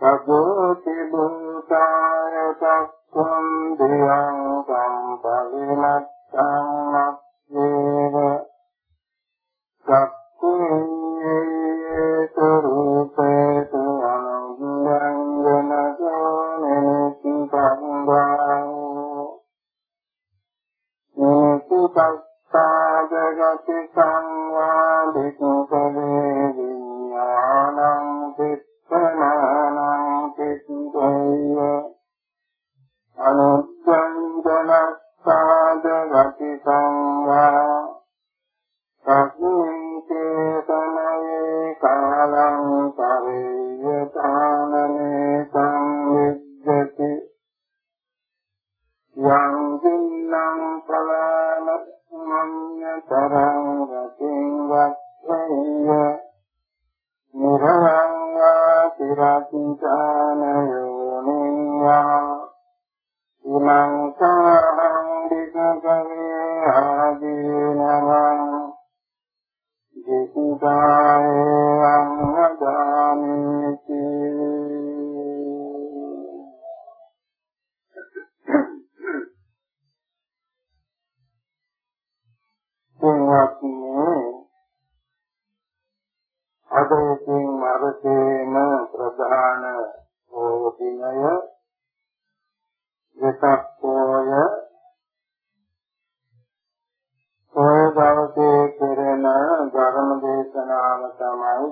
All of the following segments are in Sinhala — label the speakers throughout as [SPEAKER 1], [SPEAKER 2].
[SPEAKER 1] සබ්බෝති භූතාය තක්ඛම් දිවං සම්පවිනත්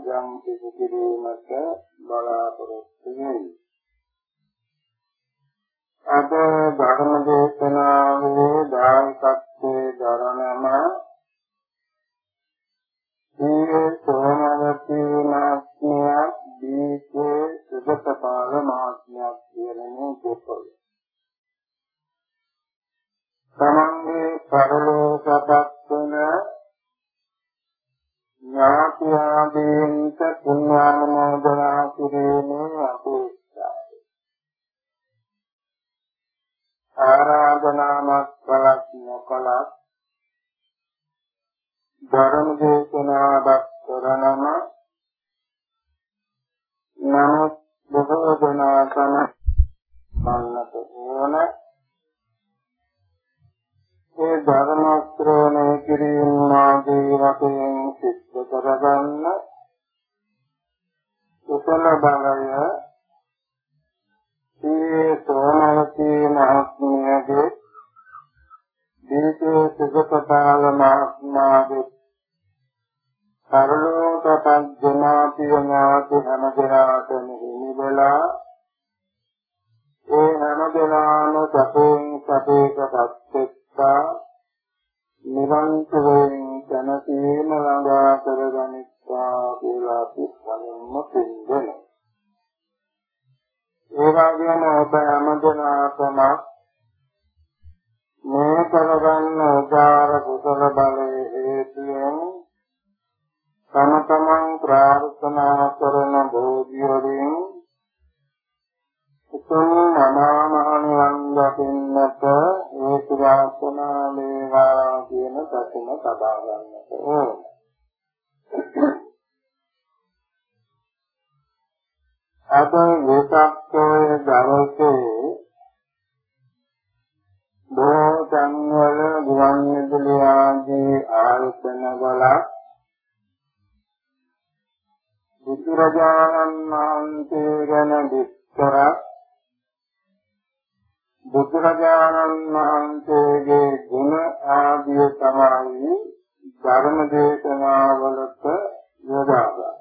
[SPEAKER 1] යම් කිසි කිරීමක බලාපොරොත්තු වෙයි. අද ධර්ම අද විසක්කෝය දවසේ බොහෝ සංවල ගුවන් විදුලි ආදී ආයතන වල බුදුරජාණන් වහන්සේ ගැන විස්තර බුදුරජාණන් වහන්සේගේ ගුණ ආදිය තමයි ධර්ම දේශනාවලට යොදාගන්නේ.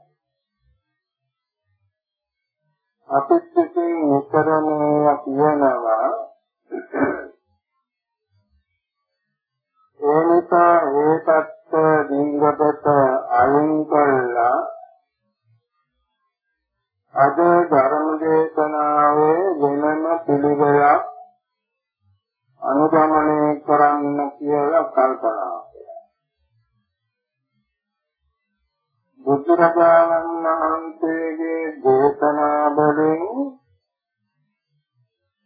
[SPEAKER 1] අපිත් ඉතින් නිතරම කියනවා. ඒ නිසා ඒකත් දීගකට අයින් කළා. අද ධර්ම දේශනාවේ වෙනම පිළිවෙලක් අනුගමනය කරන්න කියලා කල්පනා. බුදුරජාණන් වහන්සේගේ දේශනා වලින්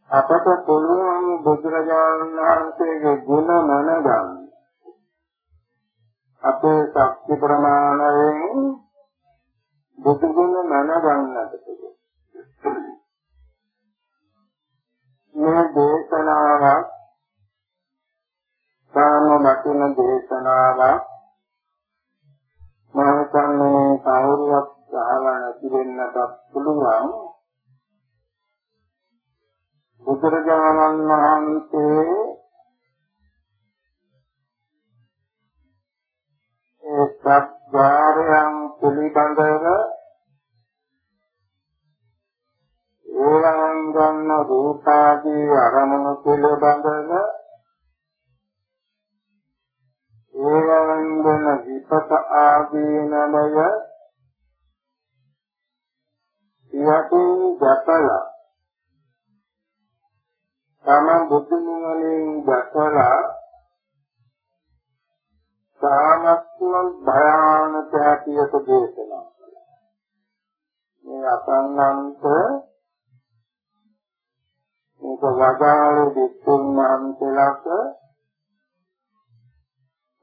[SPEAKER 1] අපට පුළුවන් බුදුරජාණන් වහන්සේගේ ගුණ මනගන්න. අපේ ශක්ති ප්‍රමාණයෙන් බුදු ගුණ මනගන්නට පුළුවන්. මේ දේශනාවක් සාම වටින දේශනාවක් මම හිතන්නේ කවුරුවත් අහලා නැති වෙන්නත් පුළුවන්. බුදුරජාණන් වහන්සේ ඒ සත්‍යාරයන් පිළිබඳව ඒවන් ගන්න රූපාදී අරමුණු පිළිබඳව ඒවන් ගන්න විපත ආදී නමය යටින් දැකලා තම බුදු නුවණින් දැකලා සාමත්ම භයානක හැටියට දේශනා කළා. මේ අසන්නන්ත මේක වදාළේ දෙතුන් මහන්සලාට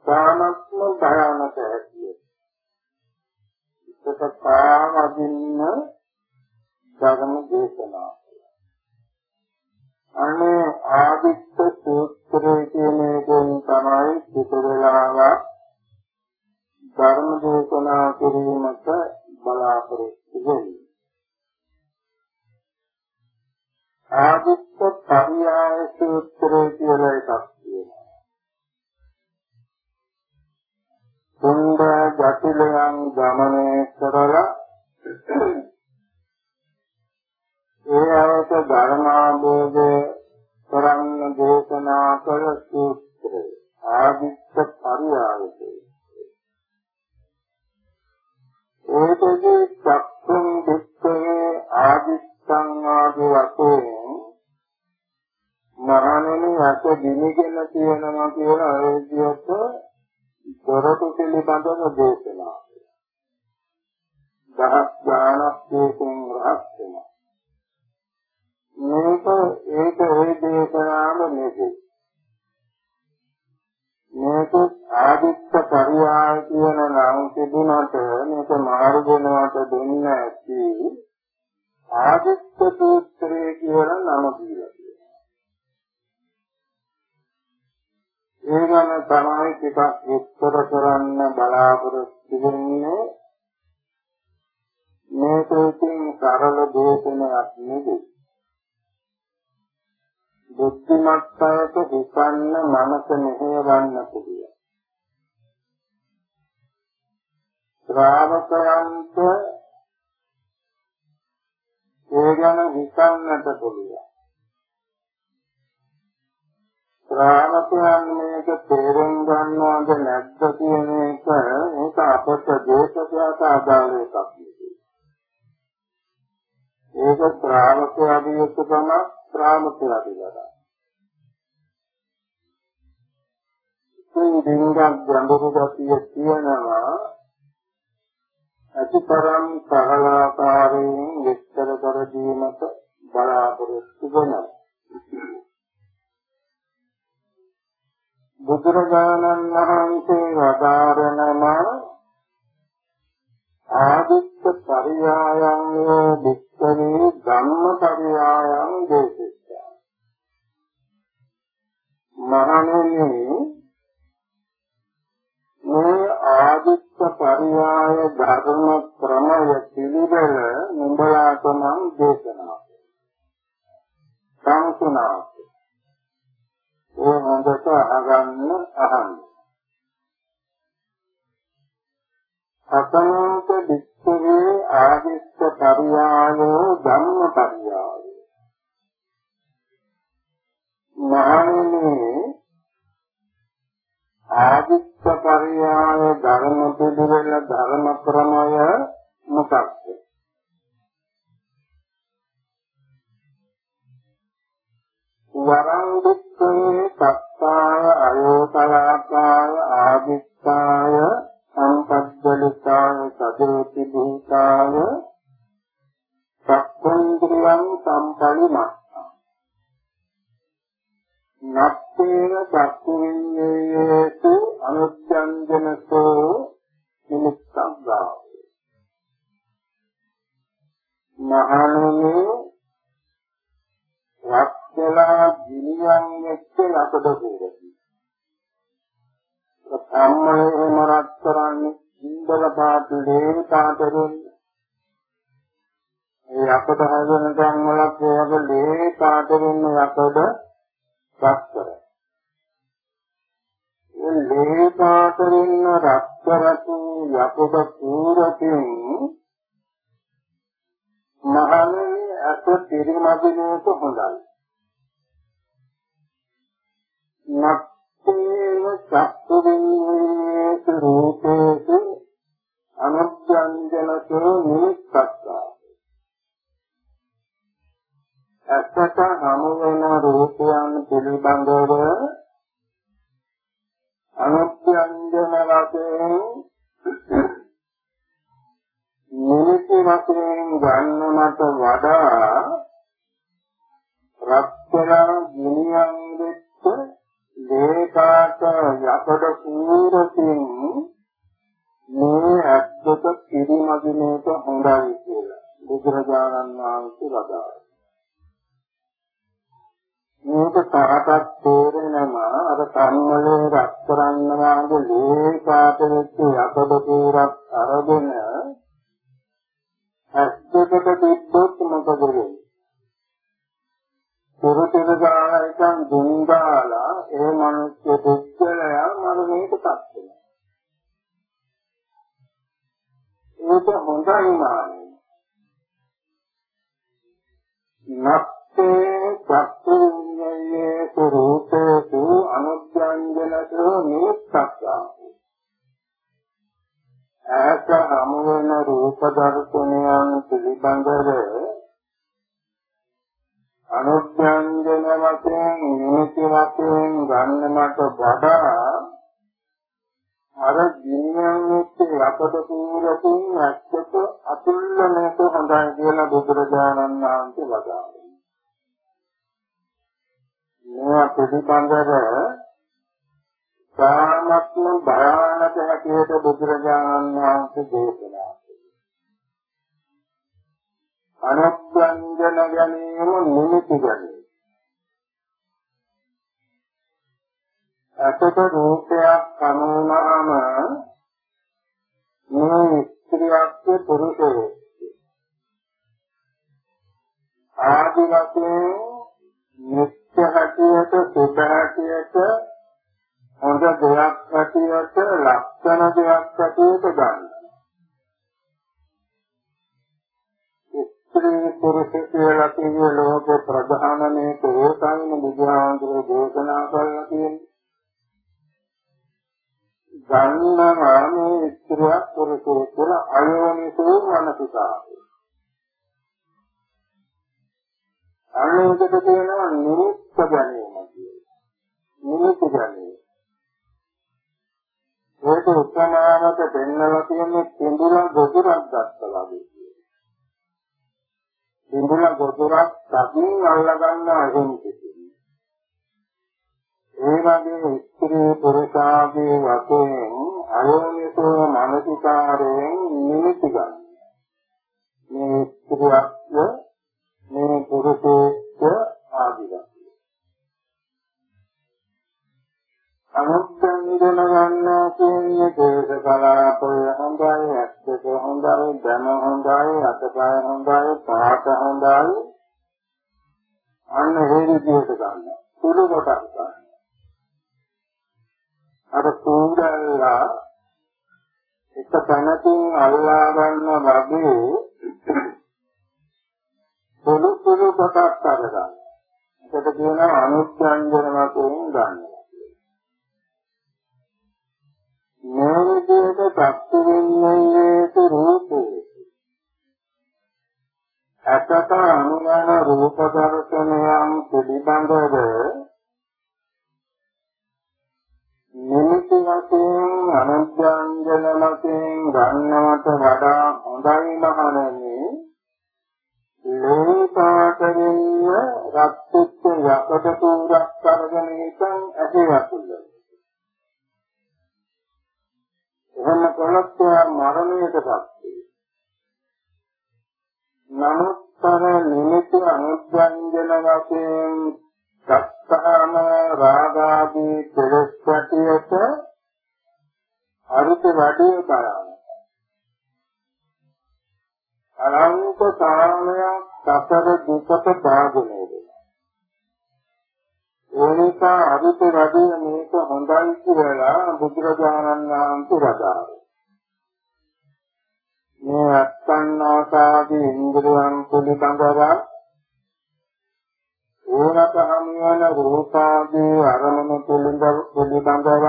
[SPEAKER 1] සාමත්ම භයානක හැටියට. ඉතක පාවදින්න ධර්ම දේශනා අනේ ආදිත්ත සූත්‍රයේ කියන එකෙන් තමයි පිට වෙලාවක් ධර්ම දේශනා කිරීමට බලාපොරොත්තු වෙන්නේ. ආදිත්ත පරියාය සූත්‍රය කියලා එකක් සුන්ද ජටිලයන් ගමනය කරලා ඒ අවත ධර්මාභෝධය කරන්න දේශනා කළ සූත්‍රය ආදිත්ත පරියායතේ. ඒකදී චක්කුම් දුක්ඛේ ආදිත්තං ආදී වශයෙන් මරණෙනි යත දිනගෙන තියෙනවා කියන ඒ විදිහට දොරටු පිළිබඳව දේශනා. දහස් ගානක් දේශෙන් රහස් වෙනවා. මේක ඒක ওই දේශනාව නෙවෙයි. මේක ආදිත්ත පරියාය කියන නම් තිබුණාට මේක මාරු වෙනවට දෙන්න ඇති ආදිත්ත සූත්‍රය කියලා නම දීලා තියෙනවා. ඒ ගැන තමයි ටිකක් විස්තර කරන්න බලාපොරොත්තු වෙන්නේ. මේක ඉතින් සරල දේශනයක් නෙවෙයි. බුද්ධිමත් අයට හිතන්න මනස මෙහෙවන්න පුළුවන්. ශ්‍රාවකයන්ට ඒ ගැන හිතන්නට පුළුවන්. ශ්‍රාවකයන් මේක තේරුම් ගන්නවද නැද්ද කියන එක ඒක අපට දේශකයාට අදාළ එකක් නෙවෙයි. ඒක ශ්‍රාවකයාගේ යුතුකම ශ්‍රාවකයාගේ වැඩක්. මේ දිනක් ගැඹුරු ගතිය තියෙනවා අතිපරම් සහලාකාරයෙන් විස්තර කර දීමට බලාපොරොත්තු වෙනවා. බුදුරජාණන් වහන්සේ වදාරනම ආදිත්ත පරියායන් වේ වික්කවේ ධම්ම පරියායන් දේශිතා. මහණෙනි මේ ආදිත්ත පරියාය ධර්ම ක්‍රමය පිළිබල නුඹලාට නම් දේශනා සංසුනා ඒ හොඳට අහගන්න අහන්න. අතනෝක විස්සවේ ආදිස්ස පරියායෝ ධම්ම පරියායෝ. මහණෙනි ආදිස්ස පරියාය ධර්ම පිළිවෙල ධර්ම ක්‍රමය මොකක්ද? වරං දුක්ඛේ සත්තාය අයෝතලාපාය ආදිත්තාය සම්පද්දලිකාය සදේති ඒක හොඳයි මානේ. නත්තේ චක්කුඤ්ඤයේ රූපේසු අනුඥාංජනසෝ නිස්සක්ඛා ඈත හමු වෙන රූප දර්ශනයන් පිළිබඳව අනුඥාංජන වශයෙන් නිමිති වශයෙන් ගන්නමට වඩා අර ගිනියන් එක්ක යකඩ කූරකින් ඇත්තට අතුල්ලනක හොඳයි කියලා බුදුරජාණන් වහන්සේ වදාළා. මේ පිළිබඳව සාමත්ම භයානක හැටියට බුදුරජාණන් වහන්සේ දේශනා අනුත්යන්ජන ගැනීම නිමිති ගැනීම. අතට රූපයක් කනුනාම මේ ස්ත්‍රියක් පුරුෂයෙක් ආදි වශයෙන් නිත්‍ය හැටියට සුභ හැටියට හොඳ දෙයක් හැටියට ලක්ෂණ දෙයක් හැටියට ගන්න. ස්ත්‍රී පුරුෂ කියලා කියේ ලෝක ප්‍රධාන මේ ඒකයින බුදුහාමුදුරේ දේශනා කරලා තියෙන්නේ. ගන්නවා මේ ස්ත්‍රියක් පුරුෂයෙක් කියලා අයෝනිසෝ මනසිකාරය. අනේකට කියනවා නිමිත්ත ගැනීම කියලා. නිමිත්ත ගැනීම. ඒක උත්සනාවට දෙන්නලා තියෙන්නේ කිඳුලා ගොදුරක් ගත්තා වගේ. කිඳුලා ගොදුරක් දකින් අල්ලගන්නා එහෙම කිසිම. ඒ වගේ ස්ත්‍රී පුරුෂාගේ වශයෙන් අයෝනිසෝ මානසිකාරයෙන් නිමිති ගන්න. මේ ස්ත්‍රියක්ය මේ පුරුෂයෙක්ය ආදිවා. අනුත්තන් ඉගෙන ගන්නවා කියන්නේ දේශ කලාපය හොඳයි, ඇත්තක හොඳයි, ධන හොඳයි, අතපය හොඳයි, පාට හොඳයි. අන්න ඒ විදිහට ගන්න. සුළු කොටස් ගන්න. අර සූදල්ලා එක තැනකින් අල්ලා ගන්න වගේ සුළු සුළු කොටස් අරගන්න. ඒකට කියනවා අනුත්යන්ජන වශයෙන් ගන්න. මේ විදිහට ප්‍රත්‍ය වෙන්නේ රූපේ. අසත අනුමාන රූප දර්ශනයන් පිළිබඳව නිමිති වශයෙන් අනුඥාංජන වශයෙන් ගන්නවට වඩා හොඳයි මහණෙනි. ලෝකාතරින් රක්තිච්ච යකඩ තුරක් කරගෙන ඉතින් ඇසේ අතුල්ලයි. එහෙම කළොත් මරණයටපත් වේ. නමුත් තර නිමිති අනුද්වංජන වශයෙන් සත්තාම රාගාදී කෙලෙස් ඇතියට අරුත වැඩි කරා. අනන්ත කාමයක් සතර දුකට භාගනේ වෙනවා. ඒ නිසා අරුත වැඩි මේක හොඳයි කියලා බුදුරජාණන් වහන්සේ වදාළා. මේ අත්න්නාසාදී ඉන්ද්‍රයන් පිළිබඳව ඕනත හමුවන රූපාදී අරමුණු පිළිබඳව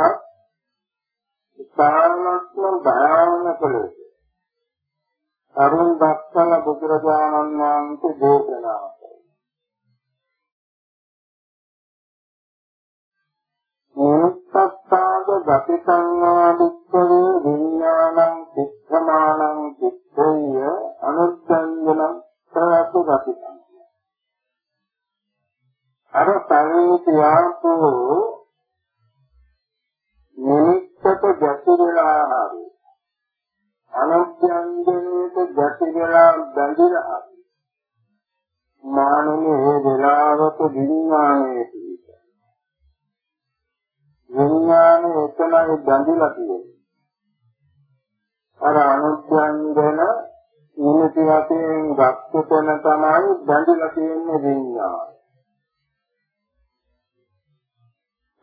[SPEAKER 1] ඉතාමත්ම භයානක ලෙස අරුණ දක්වන බුදුරජාණන් වහන්සේ දේශනා නිස්සත්තාද ගති සංවාදික්කේ විඥානං සික්ඛමානං සික්ඛේය අනුත්ංජනං සාතු ගති අර සංවිතියාපෝ නිමිත්තට ගැතිරලා හරි අනුත්ංජනේට ගැතිරලා බැඳිලා හරි මානමේ වෙලාවක විඥානයේ විඥානය එතනයි බැඳිලා තියෙන්නේ. අර අනුත්යන්ගෙන නිමිති වශයෙන් ගත්තතන තමයි බැඳිලා තියෙන්නේ විඥානය.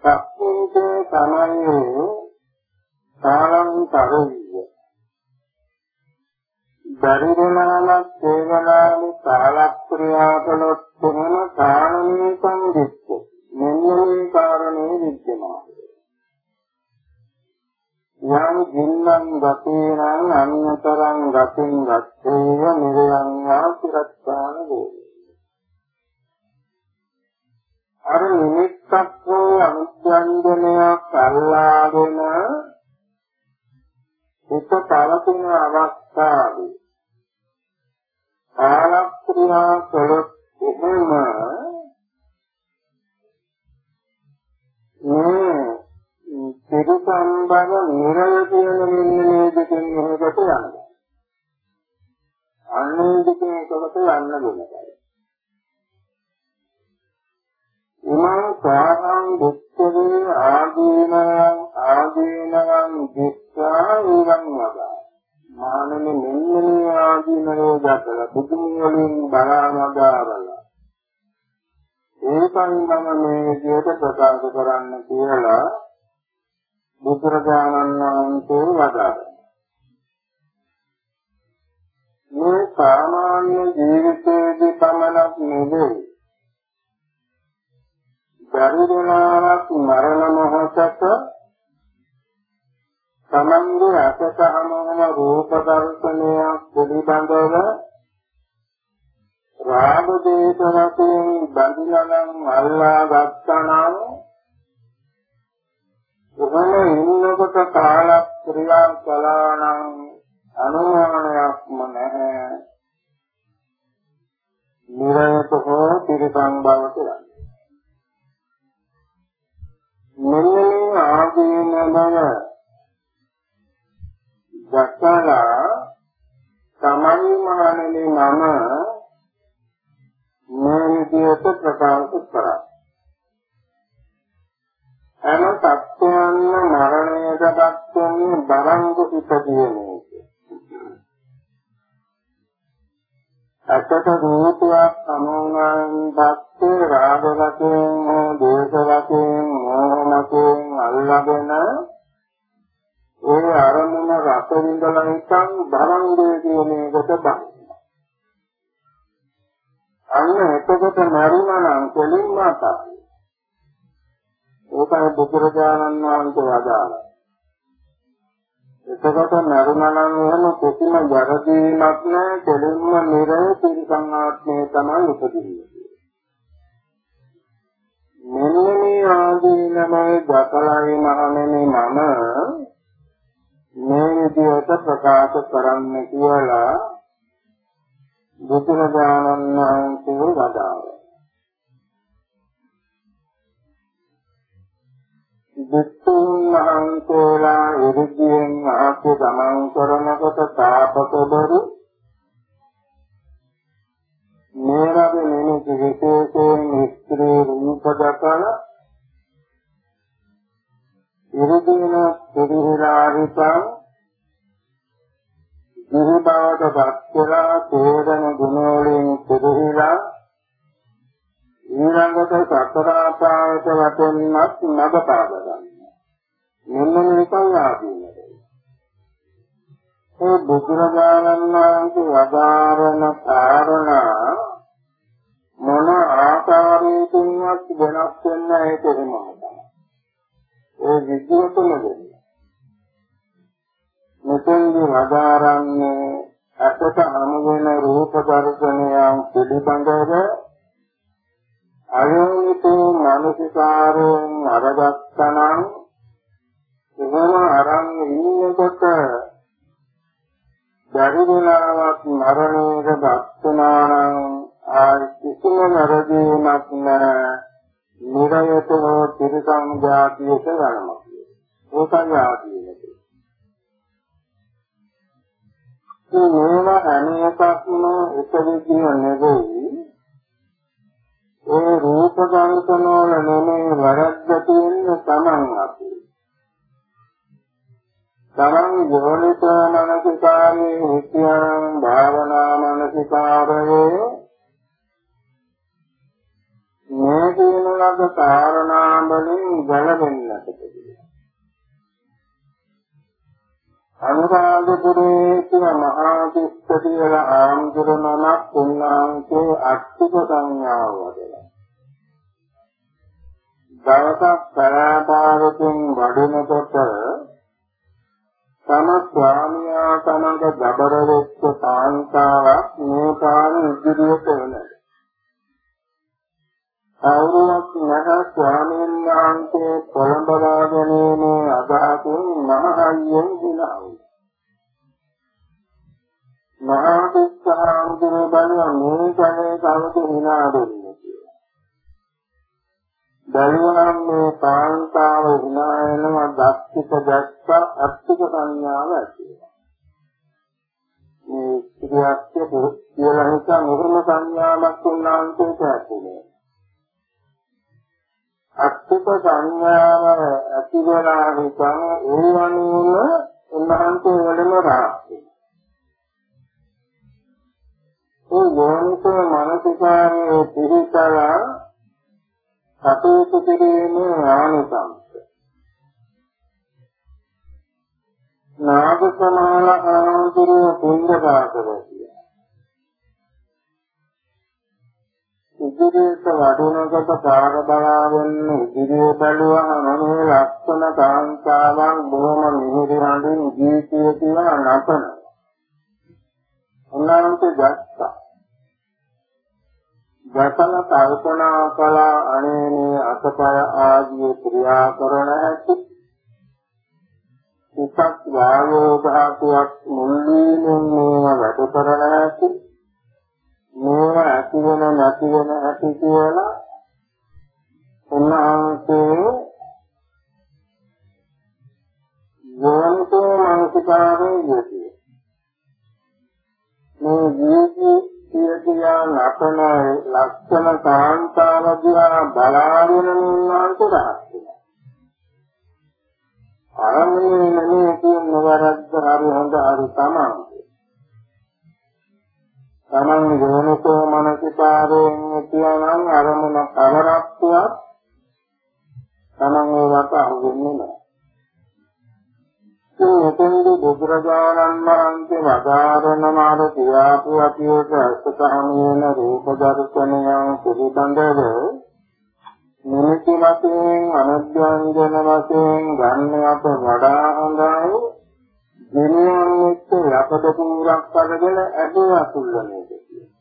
[SPEAKER 1] සක්මිතේ තමයි කාලංතරවිය. බරිදනාමත් සේවනානි කාලක්‍රියා කළොත් වෙන කාණමේ සංදිස්ස. මෙන්න මේ කාරණේ විද්‍යමානයි. යම් ජින්නං ගතේනං අඤ්‍යතරං ගතින් ගත්තේය නිරයං වාසිරත්තාන වේ. අර නිමිත්තක් හෝ අනුත්‍යංජනයක් අල්ලාගෙන හිත පවතින අවස්ථාවේ ආලක්‍රියා කළොත් එහෙම මේ පිළිසම්බර නිරය කියන මෙන්න මේ දෙකෙන් එහෙකට යනවා. අන්නේ දෙකෙන් එකකට යන්න වෙනවා. ඉමං සාහං දුක්ඛේ ආදීනං ආදීනං දුක්ඛා ඊවං වදා. මානමෙ මෙන්න මේ ආදීනෝ දැකලා බුදුන් වලින් බලාමදාරලා. ඒකයි මම මේ විදිහට ප්‍රකාශ කරන්න කියලා බුදුරජාණන් වහන්සේ වදාළා. මේ සාමාන්‍ය ජීවිතයේදී නෙවෙයි. දරුදනාවක් මරණ මොහොතක තමන්ගේ අසත හමුවන රූප දර්ශනයක් පිළිබඳව රාග දේශ වශයෙන් බඳිනා නම් අල්ලා ගත්තා නම් එහෙම ඉන්නකොට කාල ක්‍රියා කළා නම් අනුමානයක්ම නැහැ. නිරයත හෝ පිරිසං බව කියලා. මෙන්න මේ ආදීන බව දැකලා තමයි මහණෙනි මම මේ විදිහට ප්‍රකාශ කරා. හැම සත්‍යයන්ම මරණයටපත් වෙන්නේ බරංග සිත කියන එක. අතට රූපයක් සමුනන් දැක්කේ රාග වශයෙන් හෝ දේශ වශයෙන් මෝහ වශයෙන් අල්ලාගෙන ඒ අරමුණ රස විඳලා හිටන් බරංගය කියන එකට බං. අන්න එතකොට මරුණා නම් කෙලින්ම අතාරිනවා. ඒකයි බුදුරජාණන් වහන්සේ වදාළා. එතකොට නරුණනම් එහෙම කිසිම ජරදීමක් නැහැ දෙලින්ම නිරය තිරසංආත්මය තමයි උපදින්නේ. මෙන්න මේ ආදීනමයි දකලයි මහණෙනි මම මේ විදිහට ප්‍රකාශ කරන්න කියලා බුදුරජාණන් වහන්සේ වදාළා. බුදුන් වහන්සේලා ඉරිදියෙන් ආපු ගමන් කරනකොට තාපකබරු මේ වගේ නිමිති විශේෂයෙන් ස්ත්‍රී රූප දකලා ඉරිදින පිරිහිලා හිටන් දිවි බවට පත් වෙලා තේරෙන ගුණවලින් පිරිහිලා ඊළඟට සතර ආපායට වැටෙන්නත් මඟ පාද ගන්න. මෙන්න මේකයි ආදීනද. ඒ බුදුරජාණන් වහන්සේ වදාරන කාරණා මොන ආකාරයකින්වත් වෙනස් වෙන්න ඒක එහෙමයි. ඒ විද්‍යාවතුම දෙන්නේ. මෙතෙන්දී වදාරන්නේ අසත හමු වෙන රූප දර්ශනයන් පිළිබඳව අයෝනිතෝ මානසිකාරයෙන් අරගත්තනම් එහෙම අරන් ඉන්නකොට දරිදලාවක් මරණයට දස්සනානම් ආ කිසිම නරදීමක් නැ නිරයතෝ තිරසං ජාතියට ගන්නවා ඒකයි ආදීනක මේවා හැම එකක්ම එක විදිහ නෙවෙයි. ඒ රූප දර්ශන වල නෙමෙයි වරද්ද තියෙන්නේ Taman අපි. Taman යෝනිත මනසිකාරයේ හිතියන් භාවනා මනසිකාරයේ මේ කියන ලද කාරණා වලින් ගැලවෙන්නට තිබෙනවා. අනුරාධපුරයේ තියෙන මහා තිස්ස කියලා ආම්දුරණක් උන්වහන්සේ අට්ටික සංඥාව වදලා. දවසක් පරාභාවකින් වඩිනකොට තම ස්වාමියා සමග ගබර වෙච්ච කාන්තාවක් මේ පාර ඉදිරියට එනවා. කවුරුවත් නැහැ ස්වාමීන් වහන්සේ කොළඹවා ගැනීමේ අදහසින් මහහයියෙන් දිනවු. මහා දුක්ඛාන්තර බල මේ කනේ කවුද hina දෙන්නේ කියලා. බැලුවනම් මේ කාන්තාව hina වෙනවා දක්ෂිත දැක්ක අත්තික සංඥාව ඇති මේ ඉතිහාසයේ කියලා හිතා මොකම සංඥාවක් උන්වහන්සේට ඇතිනේ. අත්ථක සංඥාව ඇති වෙනා නිසා ඒ අනුවම උන්වහන්සේ වලම රාහයි. ඒ යෝනිසෝ මානසිකාරයේ පිහිටලා කටයුතු කිරීමේ ආනිසංස. නාග සමාල ආන්තරය පින්දපාත වැසිය. ඉදිරියට වඩිනකොට පාර බලාගෙන ඉදිරිය බැලුවහම මේ ලක්ෂණ කාන්තාවන් බොහොම මිහිරි හඬින් ගීතය කියලා නටන. උන්වහන්සේ දැක්කා. දැකලා කල්පනා කළා අනේ මේ අතපය ආදී ක්‍රියා කරන හැටි. ඉස්සක් වායෝ ධාතුවක් මුල් වීමෙන් මේවා වැඩ කරන හැටි. මේවා ඇති වෙන නැති වෙන ඇති කියලා උන්වහන්සේ යෝනිසෝ මනසිකාරයේ යෙදී මේ ජීවිතය කියතියා නතන ලක්ෂණ කාන්තාව දිහා බලාගෙන උන්වහන්සේ රහත් වෙනවා අරමුණේ නෙමෙයි කියන වරද්ද හරි හොඳ හරි තමයි තමන් යෝනිසෝ මනසිකාරයෙන් කියනනම් අරමුණ කවරක්වත් තමන් ඒවට අහුවෙන්නේ නැහැ. මෙතෙන්දි බුදුරජාණන් වහන්සේ වදාරන මාර කියාපු අපිට අසතහමින රූප දර්ශනයන් පිළිබඳව නිමිති වශයෙන් අනුද්‍යංජන වශයෙන් ගන්න අප වඩා හොඳයි දිනියන් එක්ක යකඩ කුඹරක් අරගෙන ඇදී අතුල්ලන එක කියනවා.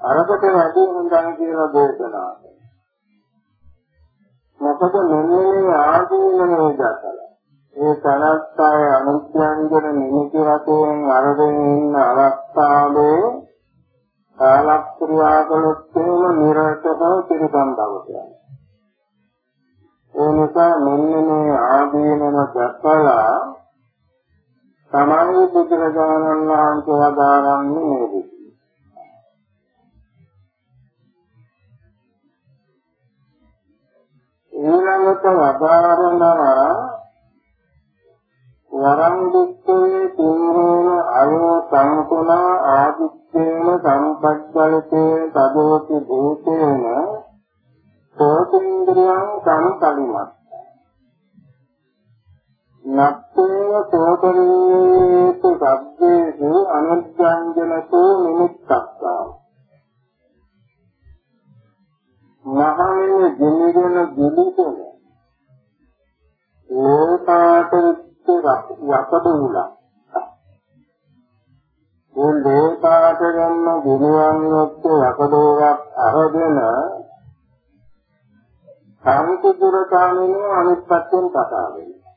[SPEAKER 1] අරකට වැඩි හොඳයි කියලා දේශනා කරනවා. මොකද මෙන්නේ ආදීනනේ දැකලා ඒ තනස්සය අනුත්‍යංජන නිමිති වශයෙන් අරගෙන ඉන්න අවස්ථාවේ කාලක්‍රියා කළොත් එහෙම නිරතව පිළිගම් බවට ඒ නිසා මෙන්න මේ ආදීනම දැකලා තමයි බුදුරජාණන් වහන්සේ හදාරන්නේ මේ විදිහ. ඊළඟට වදාරනවා වරං දුක්ඛේ තින්හේන අයෝ සංකුණා ආදිත්තේන සම්පජ්ජලතේ තදෝති භූතේන සෝතේන්ද්‍රයන් සංකලිමත් නත්තේව සෝතනේසු සබ්බේසු අනුජ්ජංජනසු නිමිත්තක්කා මහන්නේ ජීවිතන ජීවිතන ලෝකාට යකඩුලා ඒ ලෝකාට ගන්න ගුණයන් එක්ක යකඩුවක් අරගෙන සංකුදුර කාමිනෝ අනිත් පැත්තෙන් කතා වෙනවා.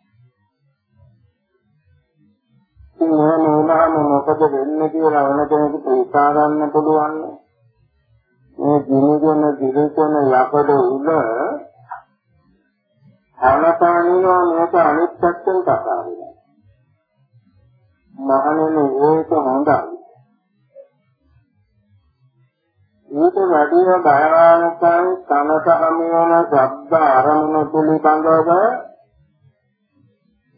[SPEAKER 1] ඉතින් එහෙම වුණාම මොකද වෙන්නේ කියලා වෙන කෙනෙකුට හිතා ගන්න පුළුවන්. මේ දිනගෙන දිවිසන යකඩ උල අනපානිනවා මේක අනිත් පැත්තෙන් කතා වෙනවා. මහණෙනි ඒක හොඳයි. ඊට වැඩිය භයානකයි කනට හමුවන ශබ්ද අරමුණු පිළිබඳව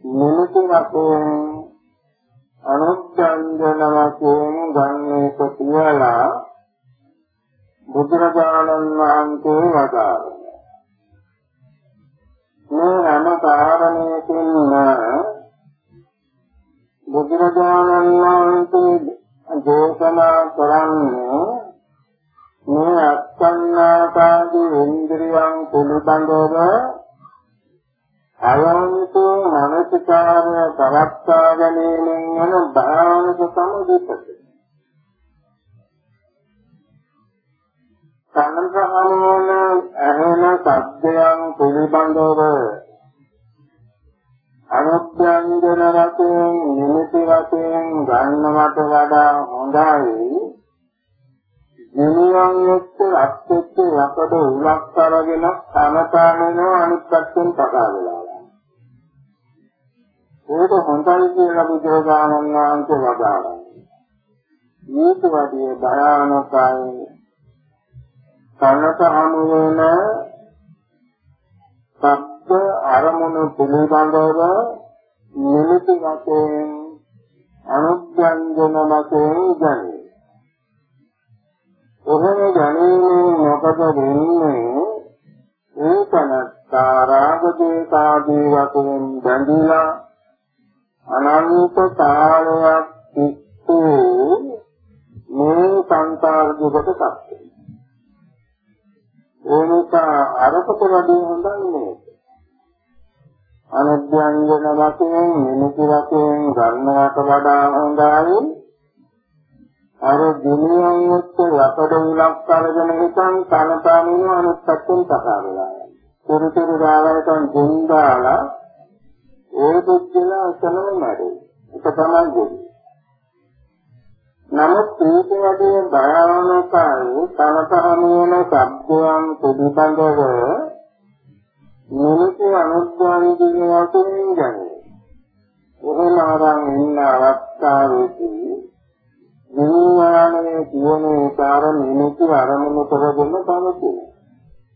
[SPEAKER 1] නිමිති වශයෙන් අනුත්යන්ජන වශයෙන් ගන්නේක කියලා බුදුරජාණන් වහන්සේ වදාළා. මේ හැම කාරණයකින්ම බුදුරජාණන් වහන්සේ දේශනා කරන්නේ මේ අත්සන්නාකාදී ඉන්ද්‍රියන් පිළිබඳව අයන්තු මනසිකාරය පවත්වා ගැනීමෙන් යන භාවනික සමුදිතක සංග්‍රහණයන ඇහෙන සත්‍යයන් පිළිබඳව අනුත්‍යංජන වශයෙන් නිමිති වශයෙන් ගන්නවට වඩා හොඳයි නිමියන් එක්ක අත්ෙක්ක යකඩ උලක් අරගෙන සමතාවනවා අනිත් පැත්තෙන් පටා වෙලා ඒක හොඳයි කියලා බුදුරජාණන් වහන්සේ වදාළා. මේක වගේ භයානකයි කනට හමු වෙන සත්‍ය අරමුණු පිළිබඳව නිමිති වශයෙන් අනුත්‍යංජන වශයෙන් ගනී. එහෙම ගැනීමෙන් මොකද වෙන්නේ? ඒකනත්තා රාගදේශාදී වශයෙන් බැඳිලා අනන්ත කාලයක් තිස්සේ මේ සංසාර දුකට පත් වෙනවා. ඒ නිසා අරකට වැඩි හොඳයි නේද? අනුද්‍යංජන වශයෙන් නිමිති වශයෙන් ගන්නවට වඩා හොඳයි අර දිනියන් එක්ක යකඩ විලක් අරගෙන හිටන් තනතනින් අනිත් පැත්තෙන් කතා වෙලා යනවා. තුරුතුරු දාලාටන් දෙන් දාලා ඒ දුක්ඛල අසනම නැරේ. ඒක තමයි දෙන්නේ. නමුත් ඒක වගේ භයානකයි තනතහමේන සබ්දයන් පිළිබඳව නිමිති අනුද්වාන කියන වශයෙන් ගන්නේ. එහෙම ආරම් ඉන්න අවස්ථාවේදී විඥානයේ තියෙන ඒකාර නිමිති අරමුණු කරගෙන තමයි.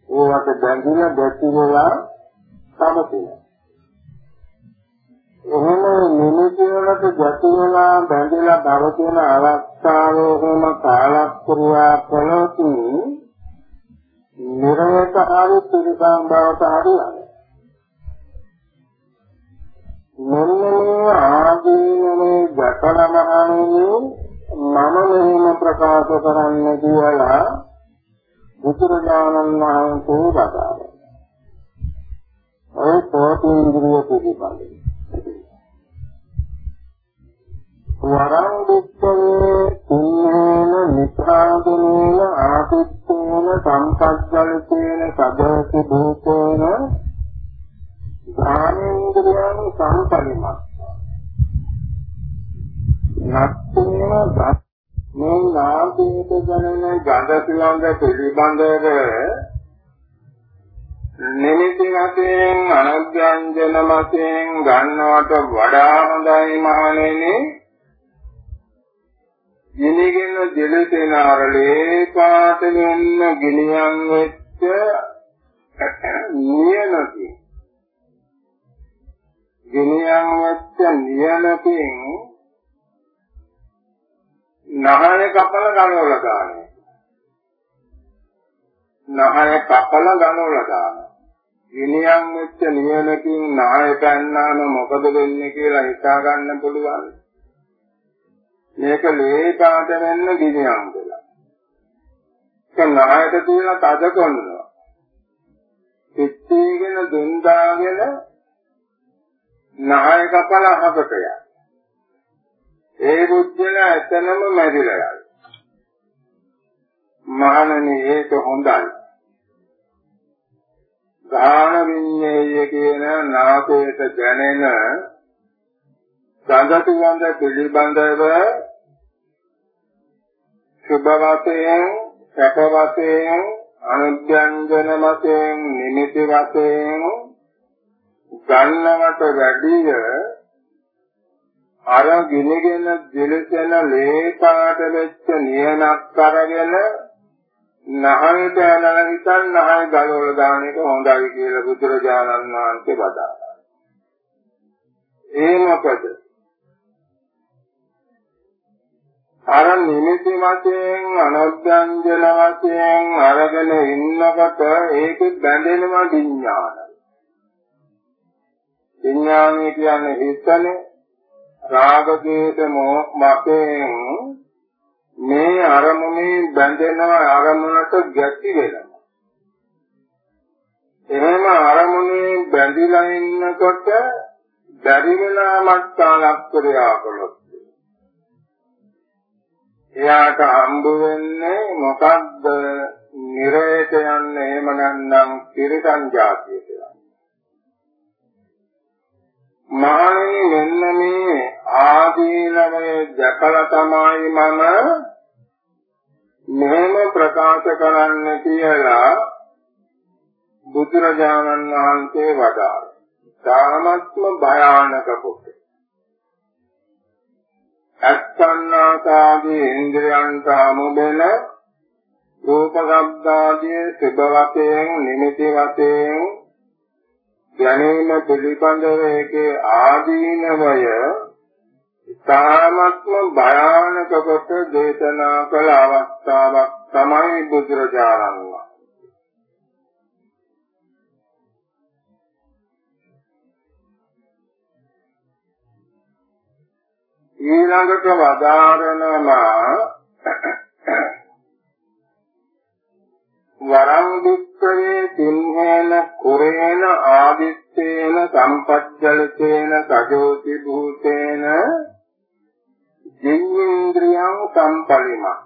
[SPEAKER 1] ඒවට බැඳිලා දැතිලා තමයි. එහෙම නිමිති වලට ගැටෙලා බැඳිලා පවතින අවස්ථාවේ එහෙම කාලක්‍රියා කළොත් නිරයට හරි පිළිසම් බවට හරියන්නේ. මෙන්න මේ ආදීනමේ ජකලමහණෙනි මම මෙහෙම ප්‍රකාශ කරන්න කියලා බුදුරජාණන් වහන්සේ වදාළා. ඒ තෝතිඉන්ද්‍රිය පිළිබඳව. වරං දුක්ඛේ සින්නේන නිපාදිනේන ආදිත්තේන සම්පජ්ජලිතේන සදති භූතේන ධානේන්ද්‍රයන් සම්පරිමත් නත්තේන මේ නාමයට ගණන ගඳ පිළඳ පිළිබඳව නිමිති වශයෙන් අනුඥාන්ජන වශයෙන් ගන්නවට වඩා හොඳයි මහණෙනි. ගිනිගෙන දෙලෙතන අරලේ පාටෙන්න ගිනියන් වෙච්ච නියනති ගිනියන් වෙච්ච නියනකින් නහය කපල ගලවලා දාන්නේ නහය කපල ගලවලා දානවා. ගිනියන් වෙච්ච නියනකින් නහය පැන්නාම මොකද වෙන්නේ කියලා හිතා ගන්න පුළුවන්. මේක ලේකාට වෙන්න ගිනියම් වෙලා. ඒක නායට තියලා තද කරනවා. පිටිගෙන දුන්දාගෙන නාය කපල අහකට යනවා. ඒ බුද්ධල එතනම මැරිලා යනවා. මහණනි ඒක හොඳයි. ගාන විඤ්ඤේය කියන නාසයට දැනෙන ගඳ සුවඳ පිළිබඳව සුභ වශයෙන් සැප වශයෙන් අනුඥාන්ජන වශයෙන් නිමිති වශයෙන් ගන්නවට වැඩිය අර ගිනගෙන දිලසෙන ලේපාට වෙච්ච නියනක් අරගෙන නහයට යනන හිතන් නහය ගලවලා දාන එක හොඳයි කියලා බුදුරජාණන් වහන්සේ වදාළා. ඒ මොකද? අර නිමිති වශයෙන් අනුඥාන්ජන වශයෙන් අරගෙන ඉන්නකොට ඒක බැඳෙනවා විඥාන. විඥානය කියන්නේ හිතනේ රාගදේශ මොහයෙන් මේ අරමුණේ බැඳෙනවා අරමුණට ගැටි වෙනවා. එහෙම අරමුණේ බැඳිලා ඉන්නකොට බැරි වෙලා මත්තාලක් ක්‍රියා කළොත් එයාට හම්බ වෙන්නේ මොකද්ද? නිරේත යන්නේ එහෙම නැත්නම් තිරසන් જાතියට යන්නේ. මානේ මෙන්න මේ ආදීනමය දැකලා තමයි මම මෙහෙම ප්‍රකාශ කරන්න කියලා බුදුරජාණන් වහන්සේ වදාළා. ධාමත්ම භයානක කොට. අස්සන්නාසාදී ඉන්ද්‍රයන්ට අමුදෙන රූප ශබ්දාදී සුභ වශයෙන් නිමිති වශයෙන් දැනීම පිළිබඳව ඒකේ ආදීනවය. ඉතාමත්ම භයානක කොට දේශනා කළ අවස්ථාවක් තමයි බුදුරජාණන් වහන්සේ. ඊළඟට වදාරනවා වරං දුක්ඛ වික්‍රේ තින්හේන කුරේන ආදිත්තේන සම්පජ්ජලිතේන සජෝති භූතේන ජීවේන්ද්‍රියං සම්පලිමා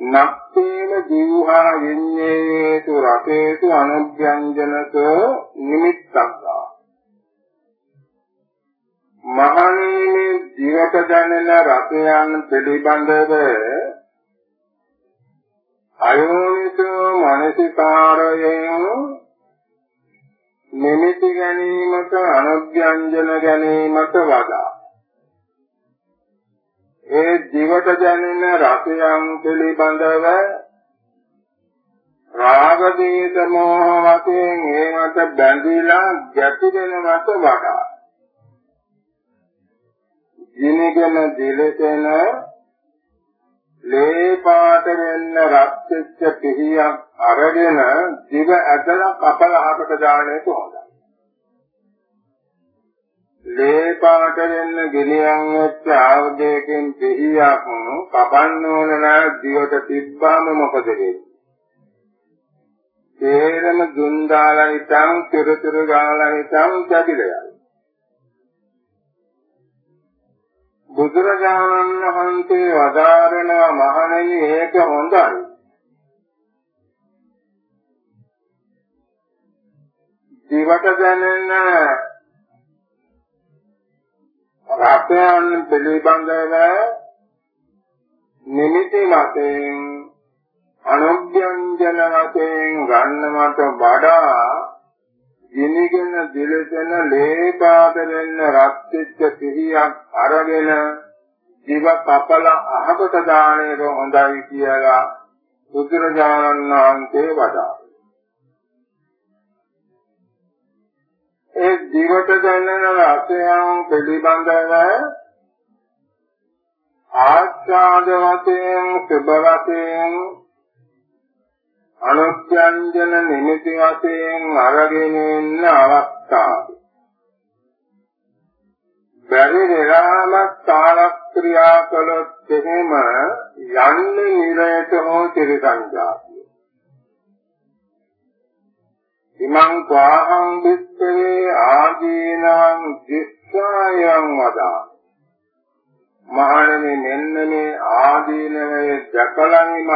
[SPEAKER 1] නක්තේන ජීවහා විඤ්ඤේතු රතේතු අනුභ්‍යංජනක නිමිත්තක්වා මහණෙනි ජීවිත දැනෙන රතයන් පිළිබඳව අයෝනිසෝ මනසිකාරයෙන් නිමිති ගැනීමට අනුභ්‍යංජන ගැනීමට වඩා. ඒ දිවට දැනෙන රසයන් පිළිබඳව රාග දේශ මොහ වශයෙන් ඒකට බැඳිලා ගැටිගෙනවට වඩා. දිනගෙන දිලසෙන ලේ පාට වෙන්න රක්ෂිච්ච පිහියක් අරගෙන දිව ඇදලා කපලහකට දාන්නේ කොහොමද ලේ පාට වෙන්න ගෙනියන් වෙච්ච ආයුධයකින් දෙහියක් කපන්න ඕන නැහැ දිවට තිබ්බාම මොකද වෙන්නේ? තේරම දුන් දාලා හිටන් තිරතිර ගාලා හිටන් කැඩිලා යනවා. බුදුරජාණන් වහන්සේ වදාරනවා මහණෙනි ඒක හොඳයි. දිවට දැනෙන රත්යන් පිළිබඳව නිමිති වශයෙන් අනුභ්‍යංජන වශයෙන් ගන්නවට වඩා ගිනිගෙන දිලසෙන ලේ පාදෙන්න රත්ච්ච සිහියක් අරගෙන දිව කපල අහකට දාණයට හොඳයි කියලා බුදුරජාණන් වහන්සේ වදාළා. ඒ දිවට දැනෙන රසයන් පිළිබඳව ආස්වාද වශයෙන් සුබ වශයෙන් අනුත්‍යංජන නිමිති වශයෙන් අරගෙන ඉන්න අවස්ථාව. බැරි වෙලාවක් තාලක් ක්‍රියා කළොත් එහෙම යන්නේ නිරයට හෝ ත්‍රිසංජාතිය. ඉමං වාහං විස්තරේ ආදීනං දිස්සායං වදා මහණෙනි මෙන්න මේ ආදීනවේ දැකලා මම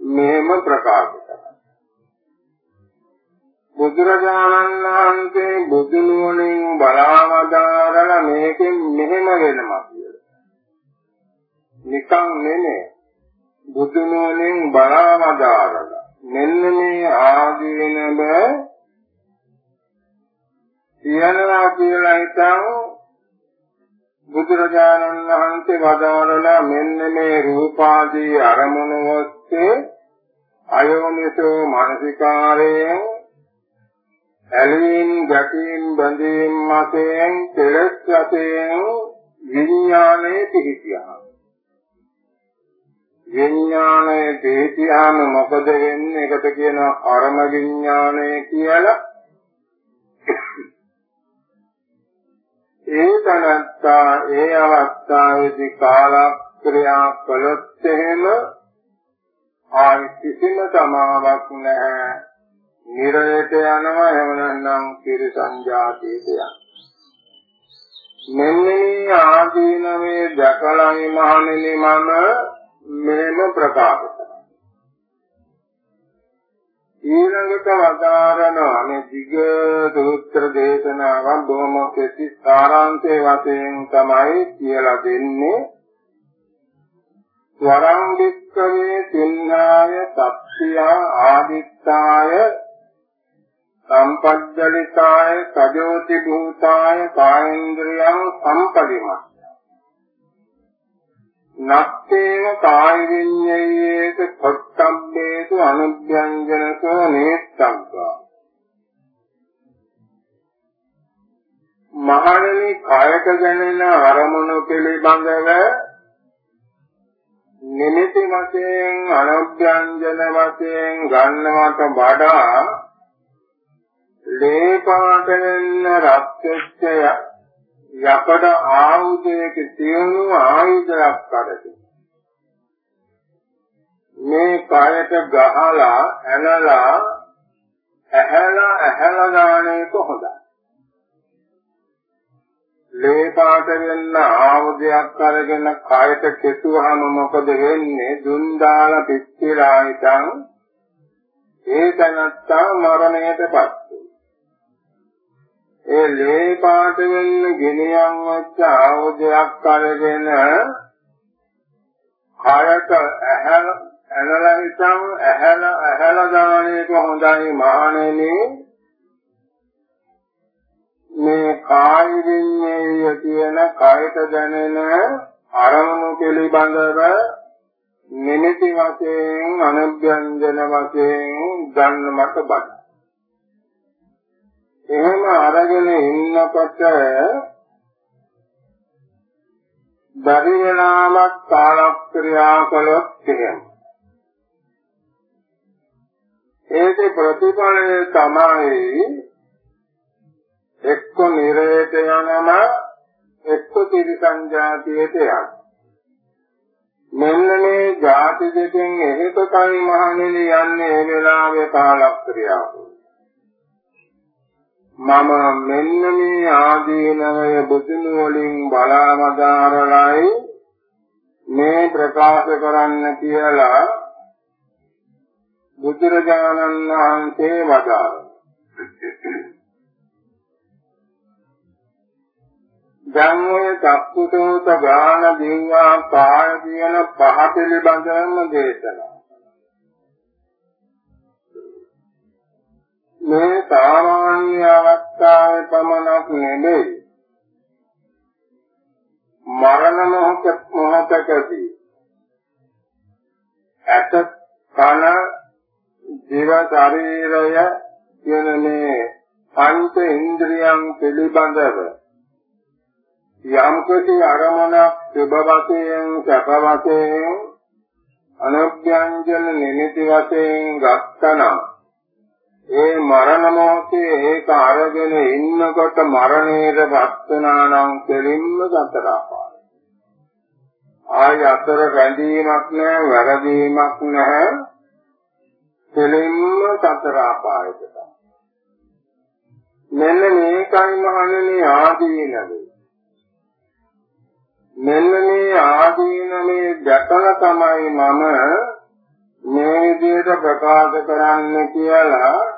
[SPEAKER 1] මෙහෙම ප්‍රකාශ කරා බුදුරජාණන් වහන්සේ බුදු නුවණින් බලාවදාරලා මේකෙන් මෙහෙම වෙනවා කියලා. නිකන් නෙමෙයි. බුදු නුවණින් බලාවදාරලා මෙන්න මේ ආදීනව තියනවා කියලා හිතන් බුදුරජාණන් වහන්සේ වදාරලා මෙන්න මේ රූපාදී අරමුණු ඔස්සේ අයෝනිසෝ මානසිකාරයෙන් ඇලීම් ගැටීම් බැඳීම් වශයෙන් කෙලස් වශයෙන් විඥානයේ පිහිටියා විඥානයේ තේතියාම මොකද වෙන්නේ? ඒකට කියනවා අරම විඥානය කියලා. ඒ තනත්තා ඒ අවස්ථාවේදී කාලක්‍රියා කළොත් එහෙම ආයි කිසිම සමාවක් නැහැ. නිරයට යනවා එහෙම නැත්නම් කිරිසංජාතියට යනවා. මෙන්න මේ ආදීනමේ දැකලායි මහණෙනි මම මෙහෙම ප්‍රකාශ කරනවා. ඊළඟට වදාරන අනේ දිග සූත්‍ර දේශනාවක් බොහොම කෙටි සාරාංශයේ වශයෙන් තමයි කියලා දෙන්නේ. වරං වික්කවේ සින්නාය සත්‍ත්‍ය ආදිත්තාය සම්පජ්ජලිතාය සජෝති භූතාය කායේන්ද්‍රියං සම්පදිමත් නත්තේව කාය විඤ්ඤයේත පොට්ටම්බේතු අනුභ්‍යංජනකෝ නේත්තංකා මහණනි කායක ගැනෙන අරමුණු පිළිබඳව නිමිති වශයෙන් අනුභ්‍යංජන වශයෙන් ගන්නවට වඩා ලේපාට වෙන රත්ත්‍ය යකඩ ආයුධයක තියුණු ආයුධයක් අරගෙන මේ කයට ගහලා ඇනලා ඇහැලා ඇහැලා ගානේ කොහොමද? ලේ පාට වෙන්න ආයුධයක් අරගෙන කයට කෙසුවාම මොකද වෙන්නේ? දුන් දාලා පිච්චිලා ඉතින් ඒ තනත්තා මරණයටපත් ඒ ලේ පාට වෙන්න ගෙනියන් වෙච්ච ආයුධයක් අරගෙන කයට ඇහැල ඇනලා ඉතින් ඇහැල ඇහැල දාන්නේක හොඳයි මහණෙනි මේ කාය විඤ්ඤාණය කියන කයට දැනෙන අරමුණු පිළිබඳව නිමිති වශයෙන් අනුභ්‍යංජන වශයෙන් ගන්න මට බඩ. එහෙම අරගෙන ඉන්නකොට බැරි වෙනාමත් කාලක්‍රියා කළොත් එහෙම. ඒකේ ප්‍රතිඵලය තමයි එක්ක නිරේත යනම එක්ක තිරිසන් જાතියට යන මෙන්න මේ ಜಾති දෙකෙන් එහෙකයි මහණෙනි යන්නේ ඒ වෙලාවේ කාලක්‍රියාව මම මෙන්න මේ ආදීනවය බුදුන් වලින් බලාමදාරලයි මේ ප්‍රකාශ කරන්න කියලා බුදුරජාණන් වහන්සේ වදාළා දැන් ඔය චක්කුසෝත ගාන දිව්වා කාය කියන පහ පිළිබඳවම දේශනා. මේ සාමාන්‍ය අවස්ථාවේ පමණක් නෙමෙයි. මරණ මොහොත මොහොතකදී ඇත කන ජීව ශරීරය කියන මේ පංච ඉන්ද්‍රියන් පිළිබඳව යම්කිසි අරමුණක් සුභ වශයෙන් සැප වශයෙන් අනුභ්‍යංජන නිමිති වශයෙන් ගත්තනම් ඒ මරණ මොහොතේ ඒක අරගෙන ඉන්නකොට මරණයට පත් වුණා නම් කෙලින්ම සතර අපාය. ආය අතර රැඳීමක් නැහැ, වැරදීමක් නැහැ. කෙලින්ම සතර අපායට. මෙන්න මේකයි මහණෙනි ආදීනවේ. මෙන්න මේ ආදීනමේ දැකලා තමයි මම මේ විදිහට ප්‍රකාශ කරන්න කියලා